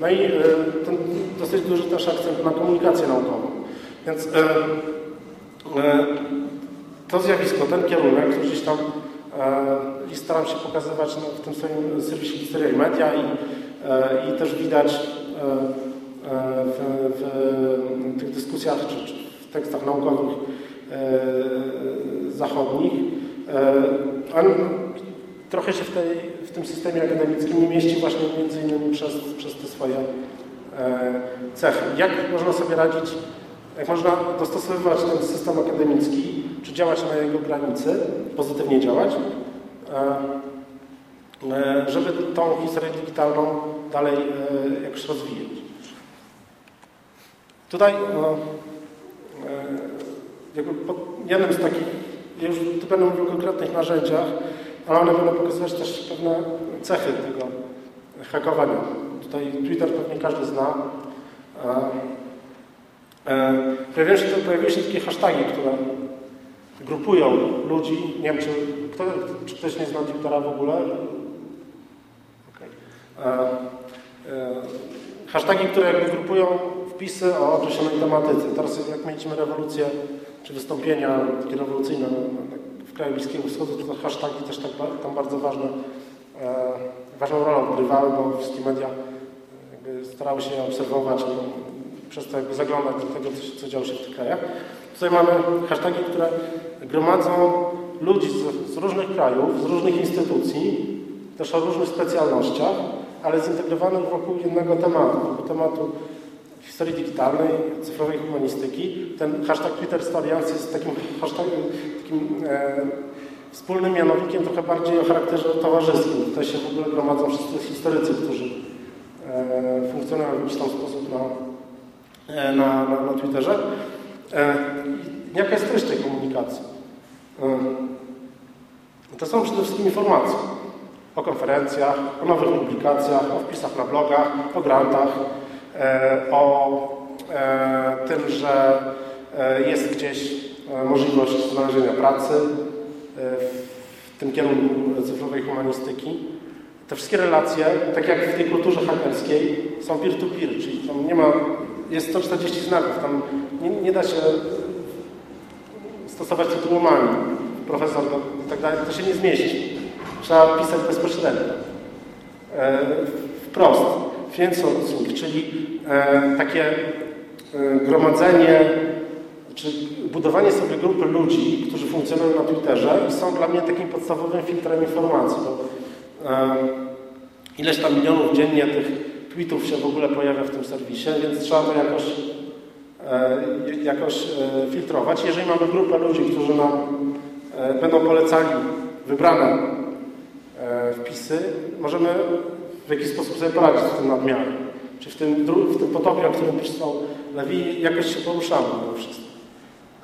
No i e, ten dosyć duży też akcent na komunikację naukową. Więc e, e, to zjawisko, ten kierunek, gdzieś tam e, i staram się pokazywać no, w tym swoim serwisie Historia i Media i, e, i też widać e, e, w, w tych dyskusjach czy, w tekstach naukowych zachodnich. On trochę się w, tej, w tym systemie akademickim nie mieści właśnie między innymi przez, przez te swoje cechy. Jak można sobie radzić, jak można dostosowywać ten system akademicki, czy działać na jego granicy, pozytywnie działać, e, e, żeby tą historię digitalną dalej e, jakoś rozwijać. Tutaj jednym z takich, ja już tu będę mówił o konkretnych narzędziach, ale one będą pokazywać też pewne cechy tego hakowania. Tutaj Twitter pewnie każdy zna. Pojawiają, się, pojawiają się takie hasztagi, które grupują ludzi. Nie wiem, czy, kto, czy ktoś nie zna Twittera w ogóle? Okay. E, e, hasztagi, które jakby grupują wpisy o określonej tematyce. Teraz jak mieliśmy rewolucję, czy wystąpienia takie rewolucyjne w kraju Bliskiego Wschodu, to hasztagi też tak, tam bardzo ważne, e, ważną rolę odgrywały, bo wszystkie media jakby starały się obserwować przez to jakby zaglądać do tego, co, co działo się w tych krajach. Tutaj mamy hasztagi, które gromadzą ludzi z, z różnych krajów, z różnych instytucji, też o różnych specjalnościach, ale zintegrowanych wokół jednego tematu, wokół tematu historii digitalnej, cyfrowej humanistyki. Ten hashtag Twitter Stories jest takim takim e, wspólnym mianownikiem trochę bardziej o charakterze towarzyskim. Tutaj się w ogóle gromadzą wszyscy historycy, którzy e, funkcjonują w jakiś tam sposób na, na, na, na Twitterze. E, jaka jest treść tej komunikacji? E, to są przede wszystkim informacje o konferencjach, o nowych publikacjach, o wpisach na blogach, o grantach, e, o e, tym, że e, jest gdzieś możliwość znalezienia pracy w tym kierunku cyfrowej humanistyki. Te wszystkie relacje, tak jak w tej kulturze hakerskiej, są peer-to-peer, -peer, czyli tam nie ma, jest 140 znaków, tam nie, nie da się stosować tytułomami, profesor i tak dalej, to się nie zmieści. Trzeba pisać bezpośrednio. E, wprost. Fiensourcing, czyli e, takie e, gromadzenie, czy budowanie sobie grupy ludzi, którzy funkcjonują na Twitterze i są dla mnie takim podstawowym filtrem informacji. Bo, e, ileś tam milionów dziennie tych tweetów się w ogóle pojawia w tym serwisie, więc trzeba to jakoś, e, jakoś e, filtrować. Jeżeli mamy grupę ludzi, którzy nam będą polecali wybrane wpisy, możemy w jakiś sposób sobie poradzić z tym nadmiarem. Czy w tym, w tym potopie, o którym pisał Lewi, jakoś się poruszamy mimo wszystko.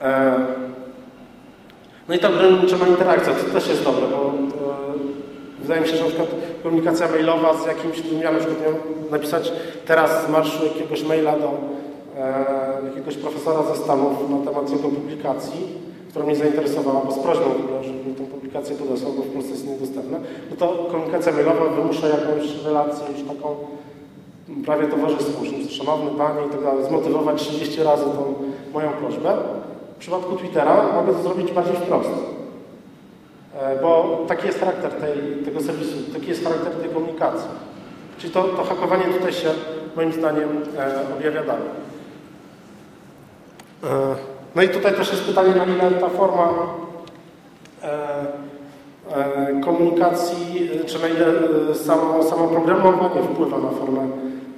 E, no i ta ograniczona interakcja, to też jest dobre, bo e, wydaje mi się, że na przykład komunikacja mailowa z jakimś, ja na przykład napisać teraz z marszu jakiegoś maila do e, jakiegoś profesora ze Stanów na temat jego publikacji, która mnie zainteresowała, bo z prośbą w ogóle, żeby tę publikację podesłał, bo w Polsce jest niedostępna, no to komunikacja mailowa wymusza jakąś relację już taką prawie towarzyską, że szanowny Panie i tak dalej, zmotywować 30 razy tą moją prośbę. W przypadku Twittera mogę to zrobić bardziej wprost. Bo taki jest charakter tej, tego serwisu, taki jest charakter tej komunikacji. Czyli to, to hakowanie tutaj się moim zdaniem e, objawia dalej. E, no i tutaj też jest pytanie, na ile ta forma e, e, komunikacji, czy na ile e, samo, samo programowanie wpływa na formę,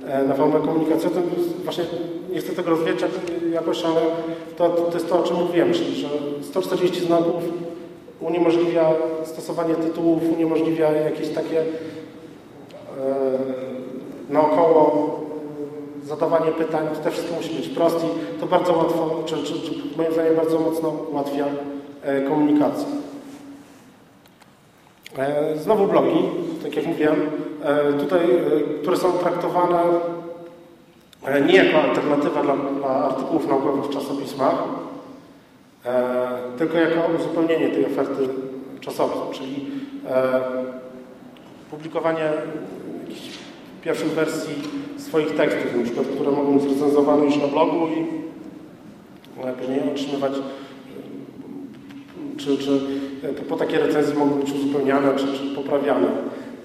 e, na formę komunikacji. To właśnie nie chcę tego rozwijać jakoś, ale to, to jest to, o czym mówiłem, czyli że 140 znaków uniemożliwia stosowanie tytułów, uniemożliwia jakieś takie e, naokoło zadawanie pytań, to wszystko musi być prost i to bardzo łatwo, czy, czy, czy moim zdaniem bardzo mocno ułatwia e, komunikację. E, znowu blogi, tak jak mówiłem, e, tutaj, e, które są traktowane e, nie jako alternatywa dla, dla artykułów naukowych w czasopismach, tylko jako uzupełnienie tej oferty czasowej, czyli publikowanie jakichś pierwszych wersji swoich tekstów, na przykład, które mogą być recenzowane już na blogu i e, później otrzymywać czy, czy po takie recenzje mogą być uzupełniane czy, czy poprawiane.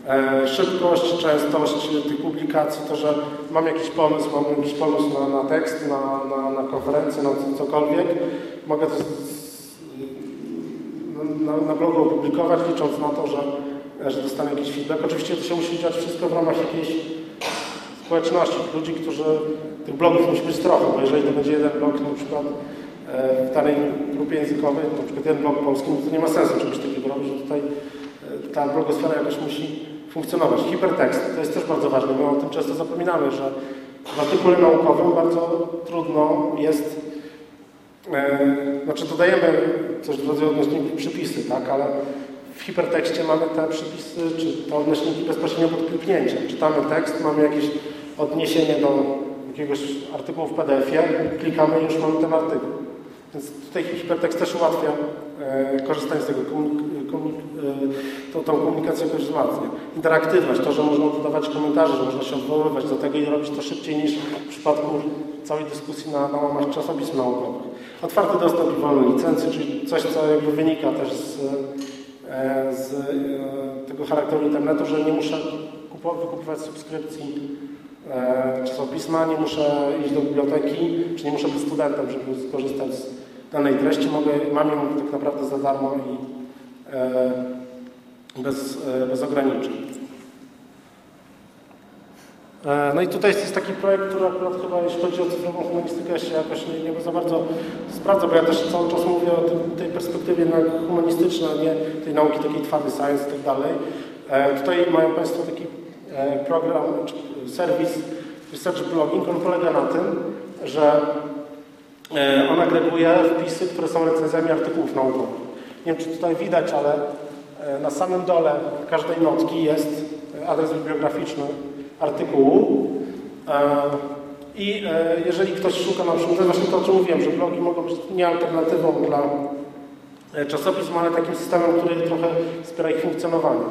E, szybkość, częstość tych publikacji, to, że mam jakiś pomysł, mam jakiś pomysł na, na tekst, na, na, na konferencję, na cokolwiek, mogę to na, na blogu opublikować, licząc na to, że, że dostanę jakiś feedback. Oczywiście to się musi dziać wszystko w ramach jakiejś społeczności, ludzi, którzy tych blogów musi być trochę, bo jeżeli to będzie jeden blog na przykład e, w danej grupie językowej, na przykład jeden blog polski, to nie ma sensu czegoś takiego robić, że tutaj e, ta blogosfera jakoś musi funkcjonować. Hipertekst to jest też bardzo ważne, my o tym często zapominamy, że w artykule naukowym bardzo trudno jest, e, znaczy dodajemy coś w rodzaju odnośników przypisy, tak, ale w hipertekście mamy te przypisy, czy te odnośniki bezpośrednio pod kliknięciem. Czytamy tekst, mamy jakieś odniesienie do jakiegoś artykułu w PDF-ie, klikamy i już mamy ten artykuł. Więc tutaj hipertekst też ułatwia e, korzystanie z tego, komunik komunik e, tą, tą komunikację jakoś wzmacnia. Interaktywność, to, że można dodawać komentarze, że można się odwoływać do tego i robić to szybciej niż w przypadku całej dyskusji na, na łamach czasopism naukowych. Otwarty dostęp i wolne licencje, czyli coś, co jakby wynika też z, e, z e, tego charakteru internetu, że nie muszę wykupywać subskrypcji e, czasopisma, nie muszę iść do biblioteki, czy nie muszę być studentem, żeby skorzystać z danej treści. Mogę, mam ją tak naprawdę za darmo i e, bez, e, bez ograniczeń. E, no i tutaj jest taki projekt, który akurat chyba jeśli chodzi o cyfrową humanistykę się jakoś nie, nie za bardzo sprawdza, bo ja też cały czas mówię o tym, tej perspektywie humanistycznej, a nie tej nauki takiej twardej science i tak dalej. E, tutaj mają Państwo taki e, program, serwis Research Blogging. On polega na tym, że on agreguje wpisy, które są recenzjami artykułów naukowych. Nie wiem, czy tutaj widać, ale e, na samym dole każdej notki jest adres bibliograficzny artykułu. E, I jeżeli ktoś szuka na przykład, to właśnie to, o czym mówiłem, że blogi mogą być nie alternatywą dla czasopism, ale takim systemem, który trochę wspiera ich funkcjonowanie.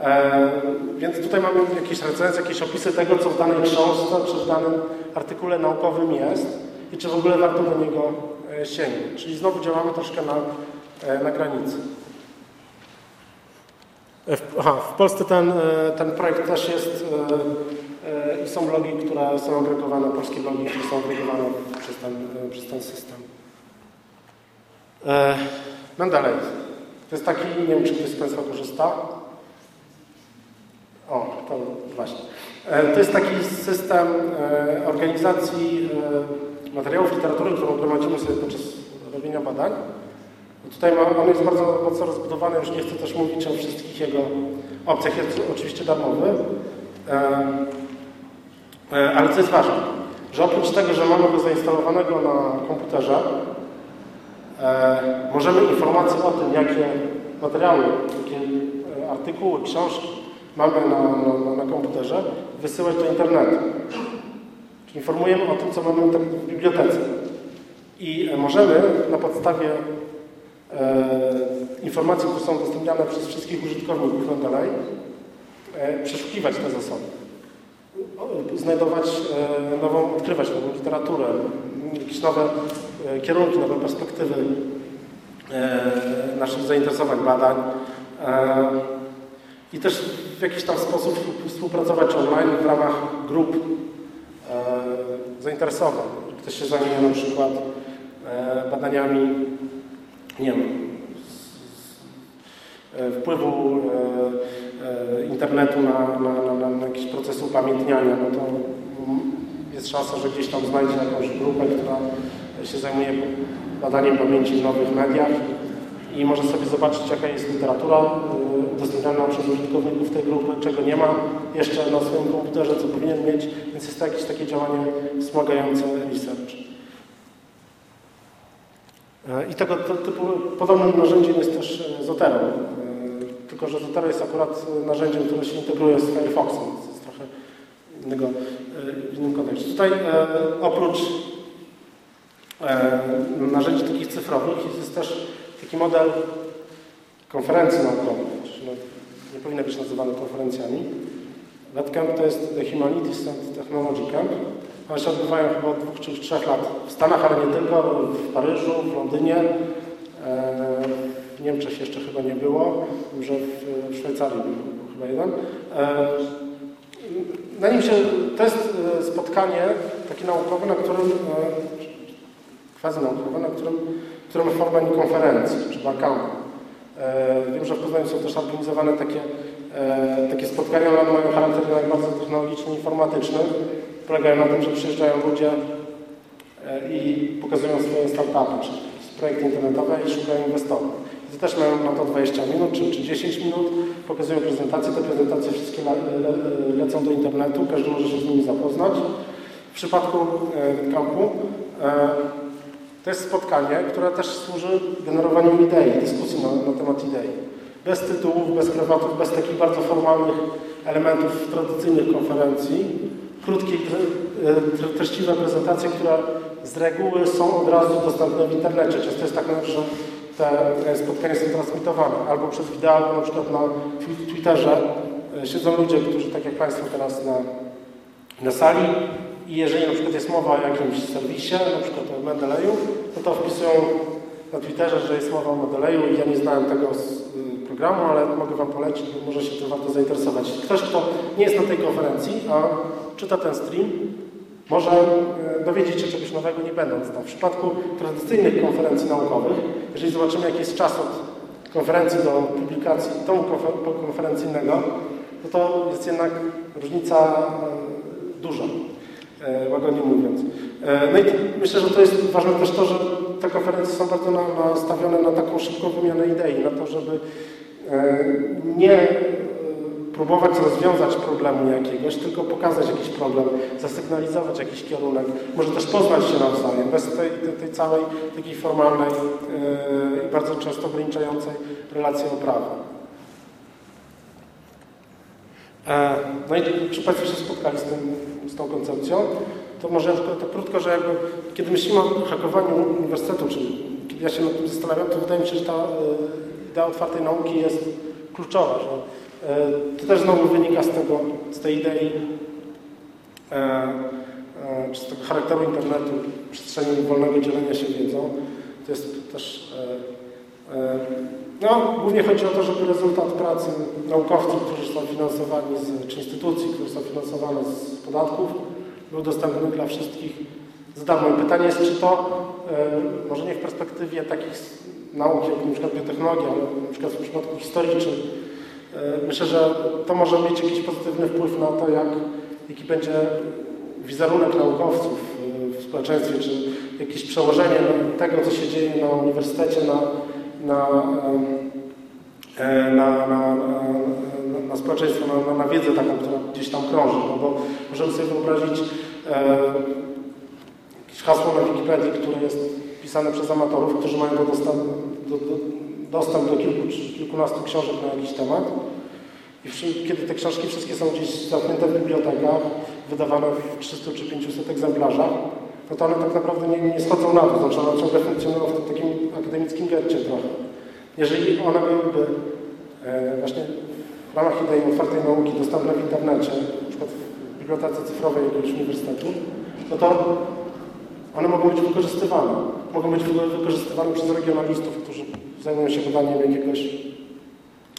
E, więc tutaj mamy jakieś recenzje, jakieś opisy tego, co w danej książce czy w danym artykule naukowym jest i czy w ogóle warto do niego e, sięgnąć. Czyli znowu działamy troszkę na, e, na granicy. W, aha, w Polsce ten, ten projekt też jest i są blogi, które są agregowane, polskie blogi, które są agregowane przez ten, przez ten system. No dalej. To jest taki, nie wiem, czy ktoś z Państwa korzysta. O, to właśnie. E, to jest taki system e, organizacji e, materiałów literatury, którą gromadzimy sobie podczas robienia badań. Tutaj ma, on jest bardzo mocno rozbudowany, już nie chcę też mówić o wszystkich jego opcjach, jest oczywiście darmowy. Ale co jest ważne, że oprócz tego, że mamy go zainstalowanego na komputerze, możemy informacje o tym, jakie materiały, jakie artykuły, książki mamy na, na, na komputerze, wysyłać do internetu. Informujemy o tym, co mamy w bibliotece. I możemy na podstawie e, informacji, które są udostępniane przez wszystkich użytkowników na dalej, e, przeszukiwać te zasoby. Znajdować e, nową, odkrywać nową literaturę, jakieś nowe e, kierunki, nowe perspektywy e, naszych zainteresowań, badań. E, i też w jakiś tam sposób współpracować online w ramach grup zainteresowań. Ktoś się zajmuje na przykład e, badaniami, nie wiem, e, wpływu e, internetu na, na, na, na jakiś proces upamiętniania, no to jest szansa, że gdzieś tam znajdzie jakąś grupę, która się zajmuje badaniem pamięci w nowych mediach i może sobie zobaczyć, jaka jest literatura udostępniana przez użytkowników tej grupy, czego nie ma jeszcze na swoim komputerze, co powinien mieć, więc jest to jakieś takie działanie wspomagające research. E, I tego typu podobnym narzędziem jest też e, Zotero. E, tylko, że Zotero jest akurat narzędziem, które się integruje z Firefoxem, więc jest trochę innego, w innym kontekście. Tutaj oprócz narzędzi takich cyfrowych jest też taki model konferencji naukowej, no, nie powinny być nazywane konferencjami, WebCamp to jest The Humanities and Technology Camp. One się odbywają chyba od dwóch czy trzech lat w Stanach, ale nie tylko, w Paryżu, w Londynie, e, w Niemczech jeszcze chyba nie było, że w, Szwajcarii był chyba jeden. E, Na nim się, to jest e, spotkanie takie naukowe, na którym, quasi naukowe, na którym, którym w formie konferencji, czy barcampu. E, Wiem, że w Poznaniu są też organizowane takie, e, takie spotkania, one mają charakter bardzo technologiczny, informatyczny. Polegają na tym, że przyjeżdżają ludzie e, i pokazują swoje startupy, czy projekty internetowe i szukają inwestorów. To też mają na to 20 minut czy, czy 10 minut, pokazują prezentacje, te prezentacje wszystkie le, le, lecą do internetu, każdy może się z nimi zapoznać. W przypadku e, kampu e, to jest spotkanie, które też służy generowaniu idei, dyskusji na, na temat idei. Bez tytułów, bez krawatów, bez takich bardzo formalnych elementów tradycyjnych konferencji. Krótkie, e, treściwe prezentacje, które z reguły są od razu dostępne w internecie. Często jest tak, że te spotkania są transmitowane albo przez wideo, albo na przykład na twi- Twitterze e, siedzą ludzie, którzy tak jak Państwo teraz na, na sali i jeżeli na przykład jest mowa o jakimś serwisie, na przykład o Mendeleju, no to wpisują na Twitterze, że jest mowa o Mendeleju i ja nie znałem tego y, programu, ale mogę Wam polecić, bo może się tym warto zainteresować. Ktoś, kto nie jest na tej konferencji, a czyta ten stream, może e, dowiedzieć się czegoś nowego, nie będąc tam. W przypadku tradycyjnych konferencji naukowych, jeżeli zobaczymy, jaki jest czas od konferencji do publikacji tomu konfer- konferencyjnego, no to jest jednak różnica e, duża, łagodnie mówiąc. E, No i myślę, że to jest ważne też to, że te konferencje są bardzo na- nastawione na taką szybką wymianę idei, na to, żeby e, nie e, próbować rozwiązać problemu jakiegoś, tylko pokazać jakiś problem, zasygnalizować jakiś kierunek, może też poznać się nawzajem, bez tej, tej, tej całej takiej formalnej e, i bardzo często ograniczającej relacji o prawo. E, No i czy Państwo się spotkali z, tym, z tą koncepcją? To może tak krótko, że jakby, kiedy myślimy o hakowaniu uniwersytetu, czy kiedy ja się nad tym zastanawiam, to wydaje mi się, że ta e, idea otwartej nauki jest kluczowa, że e, to też znowu wynika z, tego, z tej idei, e, czy z tego charakteru internetu, przestrzeni wolnego dzielenia się wiedzą. To jest też no, głównie chodzi o to, żeby rezultat pracy naukowców, którzy są finansowani z, czy instytucji, które są finansowane z podatków, był dostępny dla wszystkich za darmo. Pytanie jest, czy to może nie w perspektywie takich nauk jak przykład biotechnologia, ale przykład w przypadku historii, myślę, że to może mieć jakiś pozytywny wpływ na to, jak, jaki będzie wizerunek naukowców w społeczeństwie, czy jakieś przełożenie tego, co się dzieje na uniwersytecie, na, e, na, na, na, na społeczeństwo, na, na, wiedzę taką, która gdzieś tam krąży. No bo możemy sobie wyobrazić jakieś hasło na Wikipedii, które jest pisane przez amatorów, którzy mają do dostęp, do, do, dostęp do kilku kilkunastu książek na jakiś temat. I kiedy te książki wszystkie są gdzieś zamknięte w bibliotekach, wydawane w 300 czy 500 egzemplarzach, no to one tak naprawdę nie, nie schodzą na dół, znaczy one ciągle funkcjonują w tym takim akademickim getcie trochę. Jeżeli one byłyby e, właśnie w ramach idei otwartej nauki dostępne w internecie, na przykład w bibliotece cyfrowej jakiegoś uniwersytetu, no to one mogą być wykorzystywane. Mogą być wy- wykorzystywane przez regionalistów, którzy zajmują się badaniem jakiegoś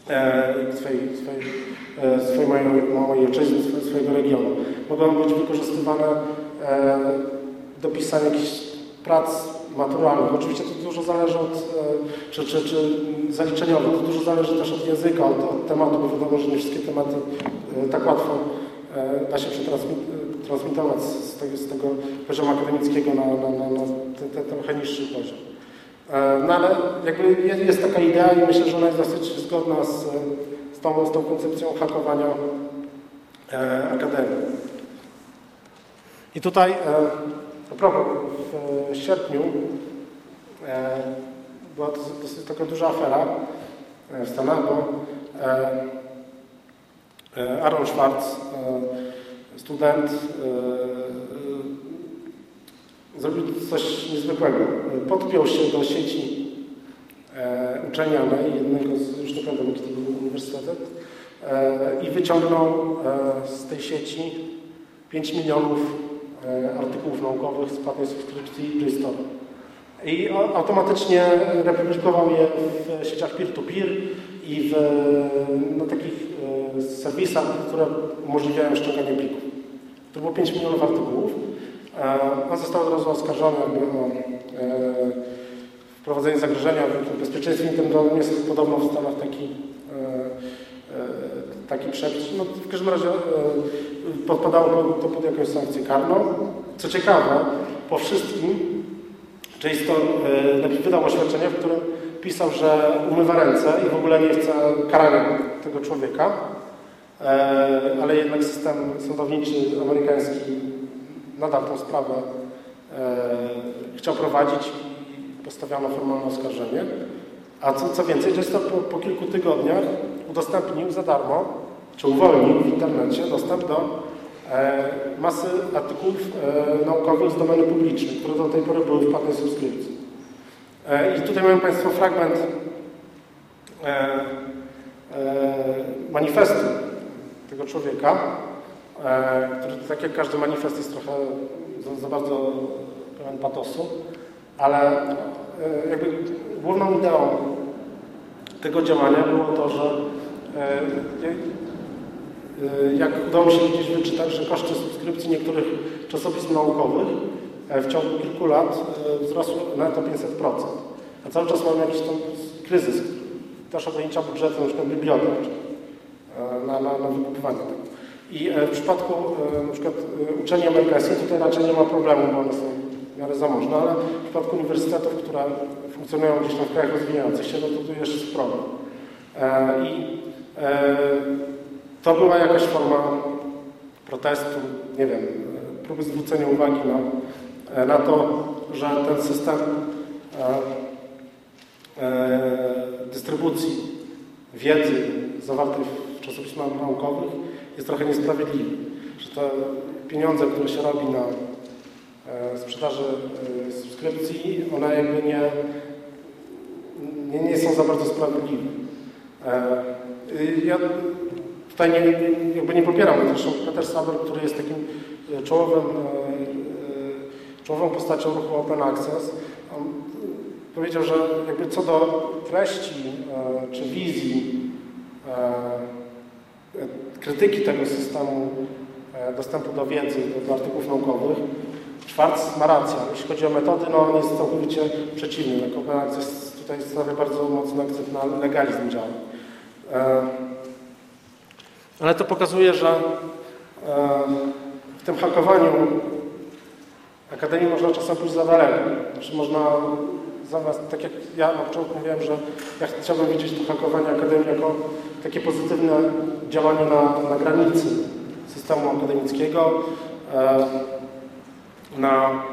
e, swojej, swojej, e, swojej małej, małej ojczyzny, swojego regionu. Mogą być wykorzystywane e, do pisania jakichś prac maturalnych. Oczywiście to dużo zależy od, e, czy, czy, czy zaliczeniowo, to dużo zależy też od języka, od, od tematu, bo wiadomo, że nie wszystkie tematy e, tak łatwo e, da się przetransmitować z tego, z tego poziomu akademickiego na, na, na, na ten, ten trochę niższy poziom. No ale jakby jest, jest taka idea i myślę, że ona jest dosyć zgodna z, z, tą, z tą koncepcją hakowania e, akademii. I tutaj, e, propos, w sierpniu e, była to dosyć taka duża afera e, w Stanach, bo e, e, Aaron Schwartz, e, student, e, e, zrobił coś niezwykłego. Podpiął się do sieci e, uczelnianej, jednego z, już nie pamiętam jaki był uniwersytet, i wyciągnął z tej sieci 5 milionów artykułów naukowych z płatnej subskrypcji JSTOR. I automatycznie republikował je w sieciach peer-to-peer i w no, takich serwisach, które umożliwiają ściąganie plików. To było 5 milionów artykułów. On został od razu oskarżony o wprowadzenie zagrożenia w bezpieczeństwie internetowym. Jest podobno w Stanach taki, taki przepis. No, w każdym razie podpadało to pod jakąś sankcję karną. Co ciekawe, po wszystkim Jaston najpierw wydał oświadczenie, w którym pisał, że umywa ręce i w ogóle nie chce karania tego człowieka, ale jednak system sądowniczy amerykański nadal tą sprawę chciał prowadzić i postawiono formalne oskarżenie. A co, co więcej, Jaston po, po kilku tygodniach udostępnił za darmo, czy uwolnił w internecie dostęp do masy artykułów naukowych z domeny publicznej, które do tej pory były w płatnej subskrypcji. I tutaj mają Państwo fragment manifestu tego człowieka, który tak jak każdy manifest jest trochę za, za bardzo pełen patosu, ale jakby główną ideą tego działania było to, że jak udało mi się gdzieś wyczytać, że koszty subskrypcji niektórych czasopism naukowych w ciągu kilku lat wzrosły netto 500%. A cały czas mamy jakiś tam kryzys, też ogranicza budżety na przykład bibliotek na, na, na wykupywanie tego. I w przypadku na przykład uczelni amerykańskich tutaj raczej nie ma problemu, bo one są miarę zamożne, ale w przypadku uniwersytetów, które funkcjonują gdzieś tam w krajach rozwijających się, no to tu jeszcze jest problem. I to była jakaś forma protestu, nie wiem, próby zwrócenia uwagi na, na to, że ten system dystrybucji wiedzy zawartej w czasopismach naukowych jest trochę niesprawiedliwy. Że te pieniądze, które się robi na sprzedaży subskrypcji, one jakby nie, nie, nie są za bardzo sprawiedliwe. Ja tutaj nie, jakby nie popieram, zresztą Peter Saber, który jest takim czołowym, czołową postacią ruchu Open Access, powiedział, że jakby co do treści czy wizji krytyki tego systemu dostępu do wiedzy, do artykułów naukowych, Schwarz ma rację. Jeśli chodzi o metody, no on jest całkowicie przeciwny. Open Access tutaj stawia bardzo mocny akcent na legalizm działań. Ale to pokazuje, że w tym hakowaniu Akademii można czasem pójść za daleko. Znaczy można zamiast, tak jak ja na początku mówiłem, że ja chciałbym widzieć to hakowanie Akademii jako takie pozytywne działanie na, na granicy systemu akademickiego, na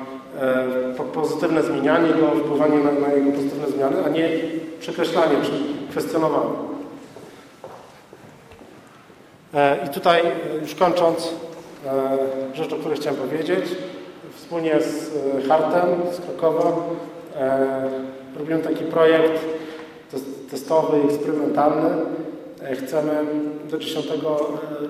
pozytywne zmienianie go, wpływanie na, na jego pozytywne zmiany, a nie przekreślanie czy kwestionowanie. I tutaj już kończąc, rzecz, o której chciałem powiedzieć, wspólnie z Hartem z Krakowa robimy taki projekt testowy, eksperymentalny. Chcemy do 10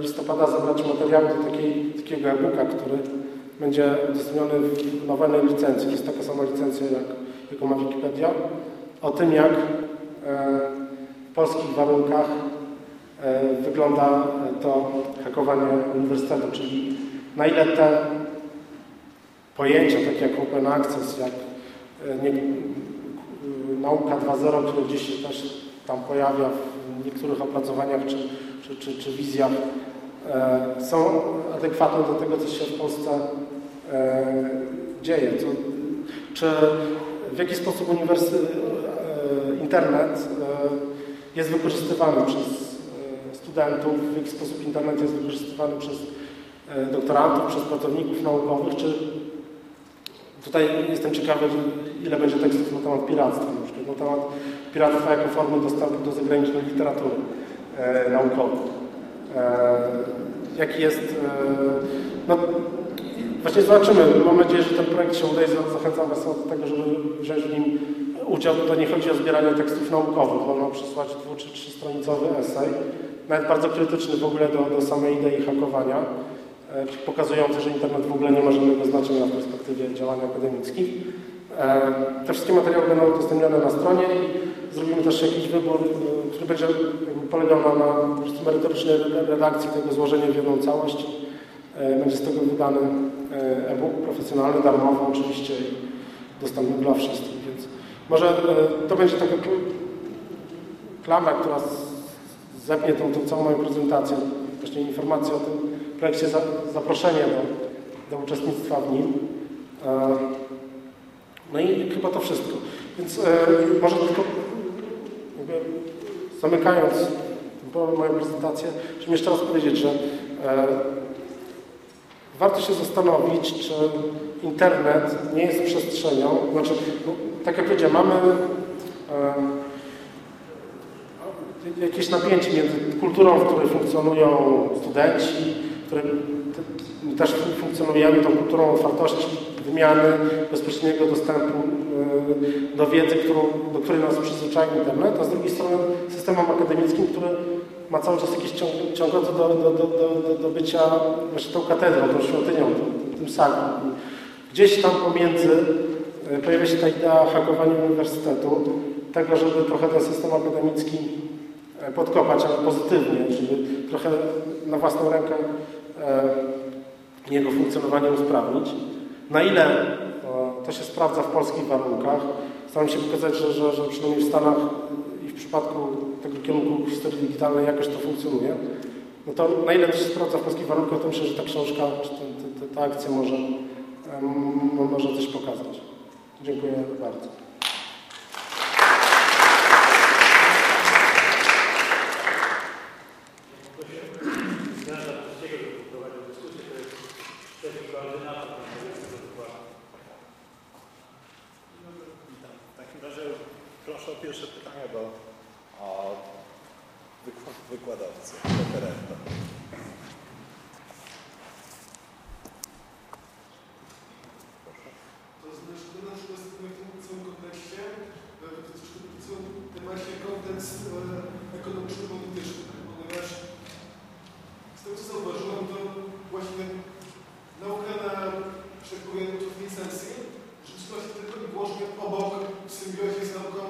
listopada zebrać materiały do takiej, takiego e-booka, który będzie udostępniony w nowej licencji. To jest taka sama licencja, jak, jaką ma Wikipedia. O tym, jak w polskich warunkach wygląda to hakowanie uniwersytetu, czyli na ile te pojęcia, takie jak open access, jak nie, nauka 2.0, które gdzieś się też tam pojawia w niektórych opracowaniach czy, czy, czy, czy wizjach, są adekwatne do tego, co się w Polsce dzieje. Co, czy w jaki sposób internet jest wykorzystywany przez studentów, w jaki sposób internet jest wykorzystywany przez doktorantów, przez pracowników naukowych, czy tutaj jestem ciekawy, ile będzie tekstów na temat piractwa, na przykład na temat piractwa jako formy dostępu do zagranicznej literatury e, naukowej. E, jaki jest... E, no, właśnie zobaczymy. Mam nadzieję, że ten projekt się udaje. Zachęcam Was do tego, żeby wziąć w nim udział, to nie chodzi o zbieranie tekstów naukowych, można przysłać dwu czy trzystronicowy esej, nawet bardzo krytyczny w ogóle do, do samej idei hakowania, e, pokazujący, że internet w ogóle nie ma żadnego znaczenia w perspektywie działań akademickich. Te wszystkie materiały będą udostępnione na stronie i zrobimy też jakiś wybór, który będzie polegał na, na merytorycznej redakcji tego złożenia w jedną całość. Będzie z tego wydany e, e-book profesjonalny, darmowy oczywiście i dostępny dla wszystkich, więc może e, to będzie taka klamra, która zepnie tą, tą całą moją prezentację, właśnie informację o tym projekcie, zaproszenie do, do uczestnictwa w nim. No i chyba to wszystko. Więc może tylko zamykając moją prezentację, chciałbym jeszcze raz powiedzieć, że warto się zastanowić, czy internet nie jest przestrzenią, znaczy, no, tak jak powiedziałem, mamy e, jakieś napięcie między kulturą, w której funkcjonują studenci, w której też funkcjonujemy, tą kulturą otwartości, wymiany, bezpośredniego dostępu e, do wiedzy, którą, do której nas przyzwyczaił internet, a z drugiej strony systemem akademickim, który ma cały czas jakieś ciąg, ciągące do, do, do, do, do bycia właśnie tą katedrą, tą świątynią, tym, tym. Gdzieś tam pomiędzy e, pojawia się ta idea hakowania uniwersytetu, tego, żeby trochę ten system akademicki e, podkopać, ale pozytywnie, żeby trochę na własną rękę jego funkcjonowanie usprawnić. Na ile to się sprawdza w polskich warunkach, staram się pokazać, że, że, że przynajmniej w Stanach i w przypadku tego kierunku historii digitalnej jakoś to funkcjonuje, no to na ile to się sprawdza w polskich warunkach, to myślę, że ta książka, czy ta, ta, ta akcja może, może coś pokazać. Dziękuję bardzo. Proszę o pierwsze pytania do o, wykładowcy, referenta. To znaczy, to na przykład w tym całym kontekście, ten właśnie kontekst e, ekonomiczno-polityczny, ponieważ z tego co zauważyłem, to właśnie nauka na, że tak powiem, licencji rzeczyła się tylko i wyłącznie obok w symbiozie z nauką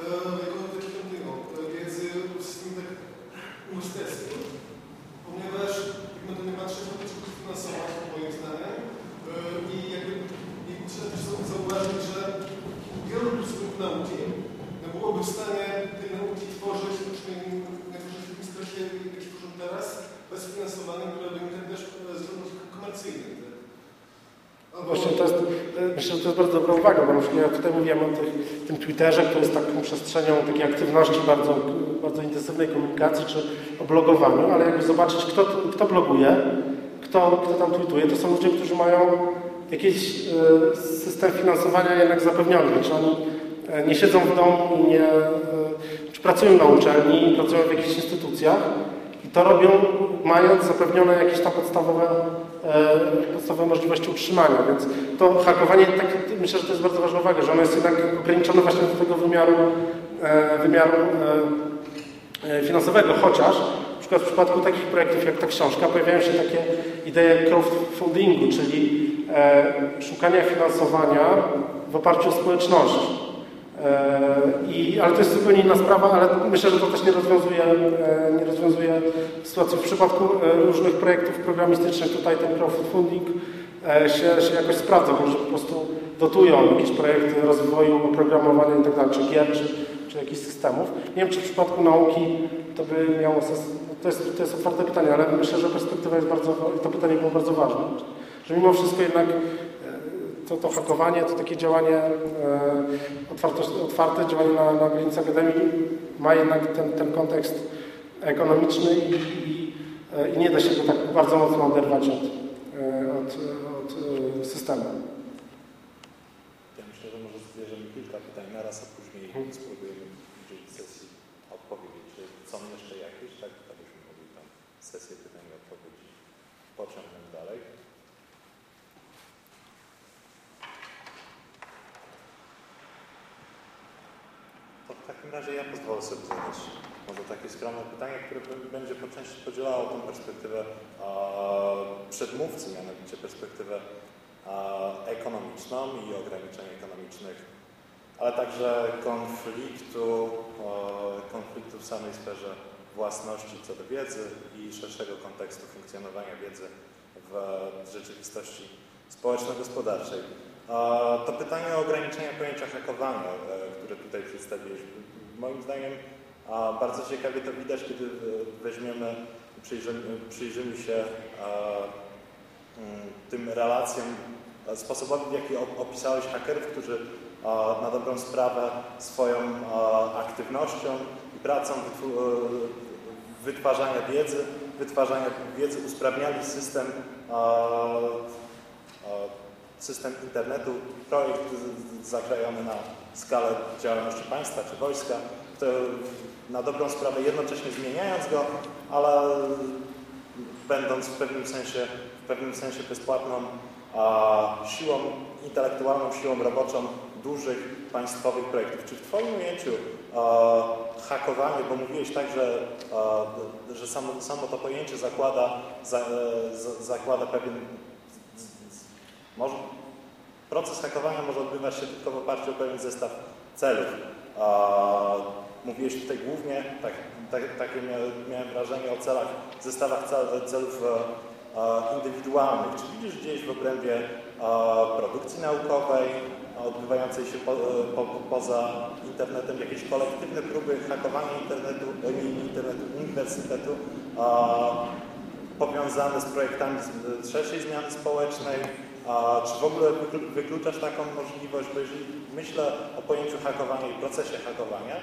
e, jako taką no, między systemem tak uniwersyteckim, ponieważ jak na to nie patrzeć, to trzeba finansować, moim zdaniem. E, I jakby i trzeba też zauważyć, że wielu instytutów nauki no, byłoby w stanie tej nauki tworzyć, przynajmniej w takim zakresie, jaki tworzą teraz, bez finansowania, które by też zrobić komercyjnym. Właśnie to jest, myślę, że to jest uwaga, bo ja tutaj mówiłem o tych, tym Twitterze, który jest taką przestrzenią takiej aktywności, bardzo, bardzo intensywnej komunikacji, czy o blogowaniu, ale jakby zobaczyć, kto, kto bloguje, kto, kto tam tweetuje, to są ludzie, którzy mają jakiś e, system finansowania jednak zapewniony, czy oni e, nie siedzą w domu nie, e, czy pracują na uczelni, pracują w jakichś instytucjach i to robią mając zapewnione jakieś tam podstawowe E, podstawowe możliwości utrzymania, więc to hakowanie, tak, myślę, że to jest bardzo ważna uwaga, że ono jest jednak ograniczone właśnie do tego wymiaru, e, wymiaru e, finansowego, chociaż przykład w przypadku takich projektów jak ta książka pojawiają się takie idee crowdfundingu, czyli szukania finansowania w oparciu o społeczności. I, ale to jest zupełnie inna sprawa, ale myślę, że to też nie rozwiązuje, e, nie rozwiązuje sytuacji. W przypadku e, różnych projektów programistycznych tutaj ten crowdfunding e, się, się jakoś sprawdza, bo że po prostu dotują jakieś projekty rozwoju oprogramowania itd., tak czy gier, czy, czy jakichś systemów. Nie wiem, czy w przypadku nauki to by miało sens. To jest, to jest otwarte pytanie, ale myślę, że perspektywa jest bardzo, to pytanie było bardzo ważne. Że mimo wszystko jednak to, to hakowanie, to takie działanie e, otwarte, otwarte działanie na, na granicy Akademii ma jednak ten, ten kontekst ekonomiczny i, i, i, nie da się go tak bardzo mocno oderwać od, e, od, od e, systemu. Ja myślę, że może zbierzemy kilka pytań naraz, a później hmm. spróbujemy w sesji odpowiedzieć. Czy są jeszcze jakieś, tak? Abyśmy mogli tam sesję pytań i odpowiedzi pociągnąć dalej. Takim razie ja pozwolę sobie zadać może takie skromne pytanie, które będzie po części podzielało tą perspektywę e, przedmówcy, mianowicie perspektywę e, ekonomiczną i ograniczeń ekonomicznych, ale także konfliktu, e, konfliktu w samej sferze własności co do wiedzy i szerszego kontekstu funkcjonowania wiedzy w rzeczywistości społeczno-gospodarczej. To pytanie o ograniczenia pojęcia hakowania, które tutaj przedstawiłeś, moim zdaniem bardzo ciekawie to widać, kiedy weźmiemy, przyjrzymy, przyjrzymy się mm, tym relacjom, sposobowi, w jaki opisałeś hakerów, którzy na dobrą sprawę swoją aktywnością i pracą wytwarzania wiedzy, wytwarzania wiedzy usprawniali system, system internetu, projekt zakrojony na skalę działalności państwa czy wojska, na dobrą sprawę jednocześnie zmieniając go, ale będąc w pewnym sensie, w pewnym sensie bezpłatną a, siłą intelektualną, siłą roboczą dużych państwowych projektów. Czy w Twoim ujęciu a, hakowanie, bo mówiłeś tak, że, a, że samo, samo to pojęcie zakłada, za, za, zakłada pewien może, proces hakowania może odbywać się tylko w oparciu o pewien zestaw celów. Mówiłeś tutaj głównie, tak, tak, takie miałem wrażenie o celach, zestawach celów e, indywidualnych. Czy widzisz gdzieś w obrębie e, produkcji naukowej, odbywającej się po, po, poza internetem, jakieś kolektywne próby hakowania internetu, e, internetu uniwersytetu, powiązane z projektami z szerszej zmiany społecznej, a czy w ogóle wykluczasz taką możliwość, bo jeżeli myślę o pojęciu hakowania i procesie hakowania,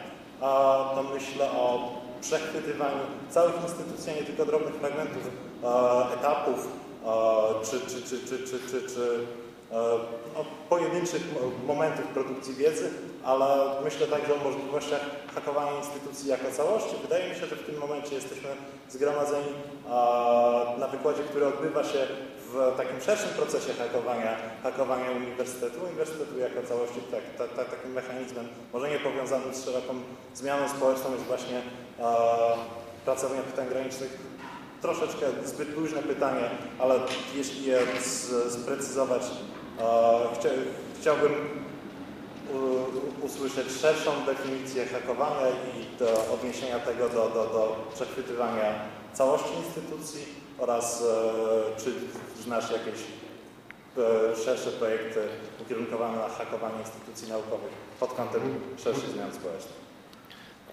to myślę o przechwytywaniu całych instytucji, a nie tylko drobnych fragmentów, etapów czy, czy, czy, czy, czy, czy, czy no, pojedynczych momentów produkcji wiedzy, ale myślę także o możliwościach hakowania instytucji jako całości. Wydaje mi się, że w tym momencie jesteśmy zgromadzeni na wykładzie, który odbywa się w takim szerszym procesie hakowania, hakowania uniwersytetu, uniwersytetu jako całości tak, tak, tak, takim mechanizmem, może nie powiązanym z szeroką zmianą społeczną, jest właśnie e, pracownia pytań granicznych. Troszeczkę zbyt luźne pytanie, ale jeśli je z, sprecyzować, e, chcia, chciałbym usłyszeć szerszą definicję hakowania i do odniesienia tego do, do, do przechwytywania całości instytucji oraz e, czy znasz jakieś e, szersze projekty ukierunkowane na hakowanie instytucji naukowych pod kątem szerszych zmian społecznych.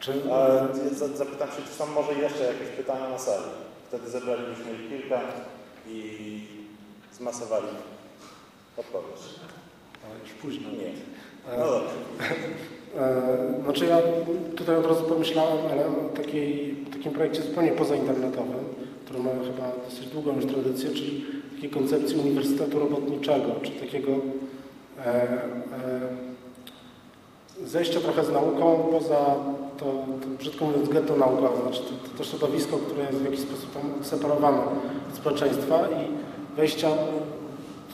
Czy... E, zapytam się, czy są może jeszcze jakieś pytania na sali. Wtedy zebralibyśmy ich kilka i zmasowali odpowiedź. Już późno. Nie. No dobrze. Znaczy ja tutaj od razu pomyślałem, ale o takiej, takim projekcie zupełnie pozainternetowym, który ma chyba dosyć długą już tradycję, czyli takiej koncepcji uniwersytetu robotniczego, czy takiego e, e, zejścia trochę z nauką poza to, to brzydko mówiąc, getto naukowe, znaczy to, to, to środowisko, które jest w jakiś sposób tam separowane od społeczeństwa i wejścia,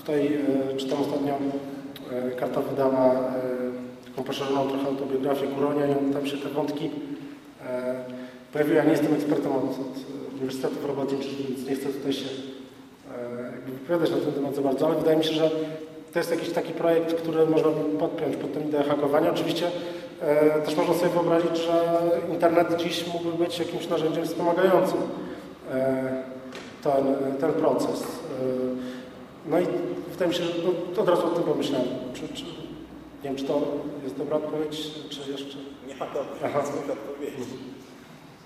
tutaj e, czytam ostatnio, e, karta wydała e, taką poszerzoną trochę autobiografię Kuronia i tam się te wątki e, pojawiły. Ja nie jestem ekspertem od, od uniwersytetów robotniczych, więc nie chcę tutaj się e, wypowiadać na ten temat za bardzo, ale wydaje mi się, że to jest jakiś taki projekt, który można podpiąć pod tę ideę hakowania. Oczywiście e, też można sobie wyobrazić, że internet dziś mógłby być jakimś narzędziem wspomagającym e, ten, ten proces. E, no i wydaje mi się, że no, od razu o tym pomyślałem. Czy, czy, nie wiem, czy to jest dobra odpowiedź, czy jeszcze... Nie ma dobrej odpowiedzi.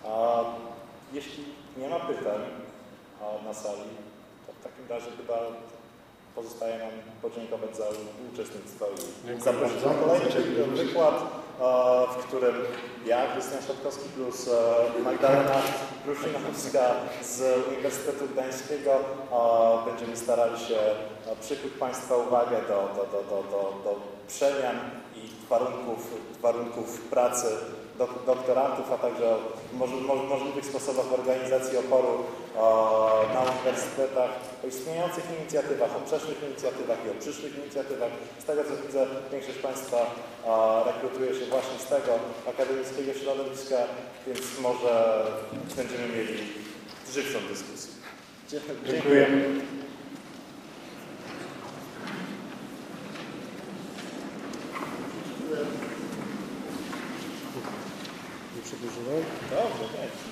A jeśli nie ma pytań na sali, to w takim razie chyba pozostaje nam podziękować za uczestnictwo i zaprosić na kolejny wykład, w którym ja, Krystian Szatkowski plus e, Magdalena Pruszynowska z Uniwersytetu Gdańskiego będziemy starali się przykuć Państwa uwagę do, do, do, do, do, do przemian i warunków, warunków pracy dok- doktorantów, a także możliwych sposobach organizacji oporu o, na uniwersytetach, o istniejących inicjatywach, o przeszłych inicjatywach i o przyszłych inicjatywach. Z tego co widzę, większość Państwa o, rekrutuje się właśnie z tego akademickiego środowiska, więc może będziemy mieli żywszą dyskusję. Dziękuję. do jurado? Verdade.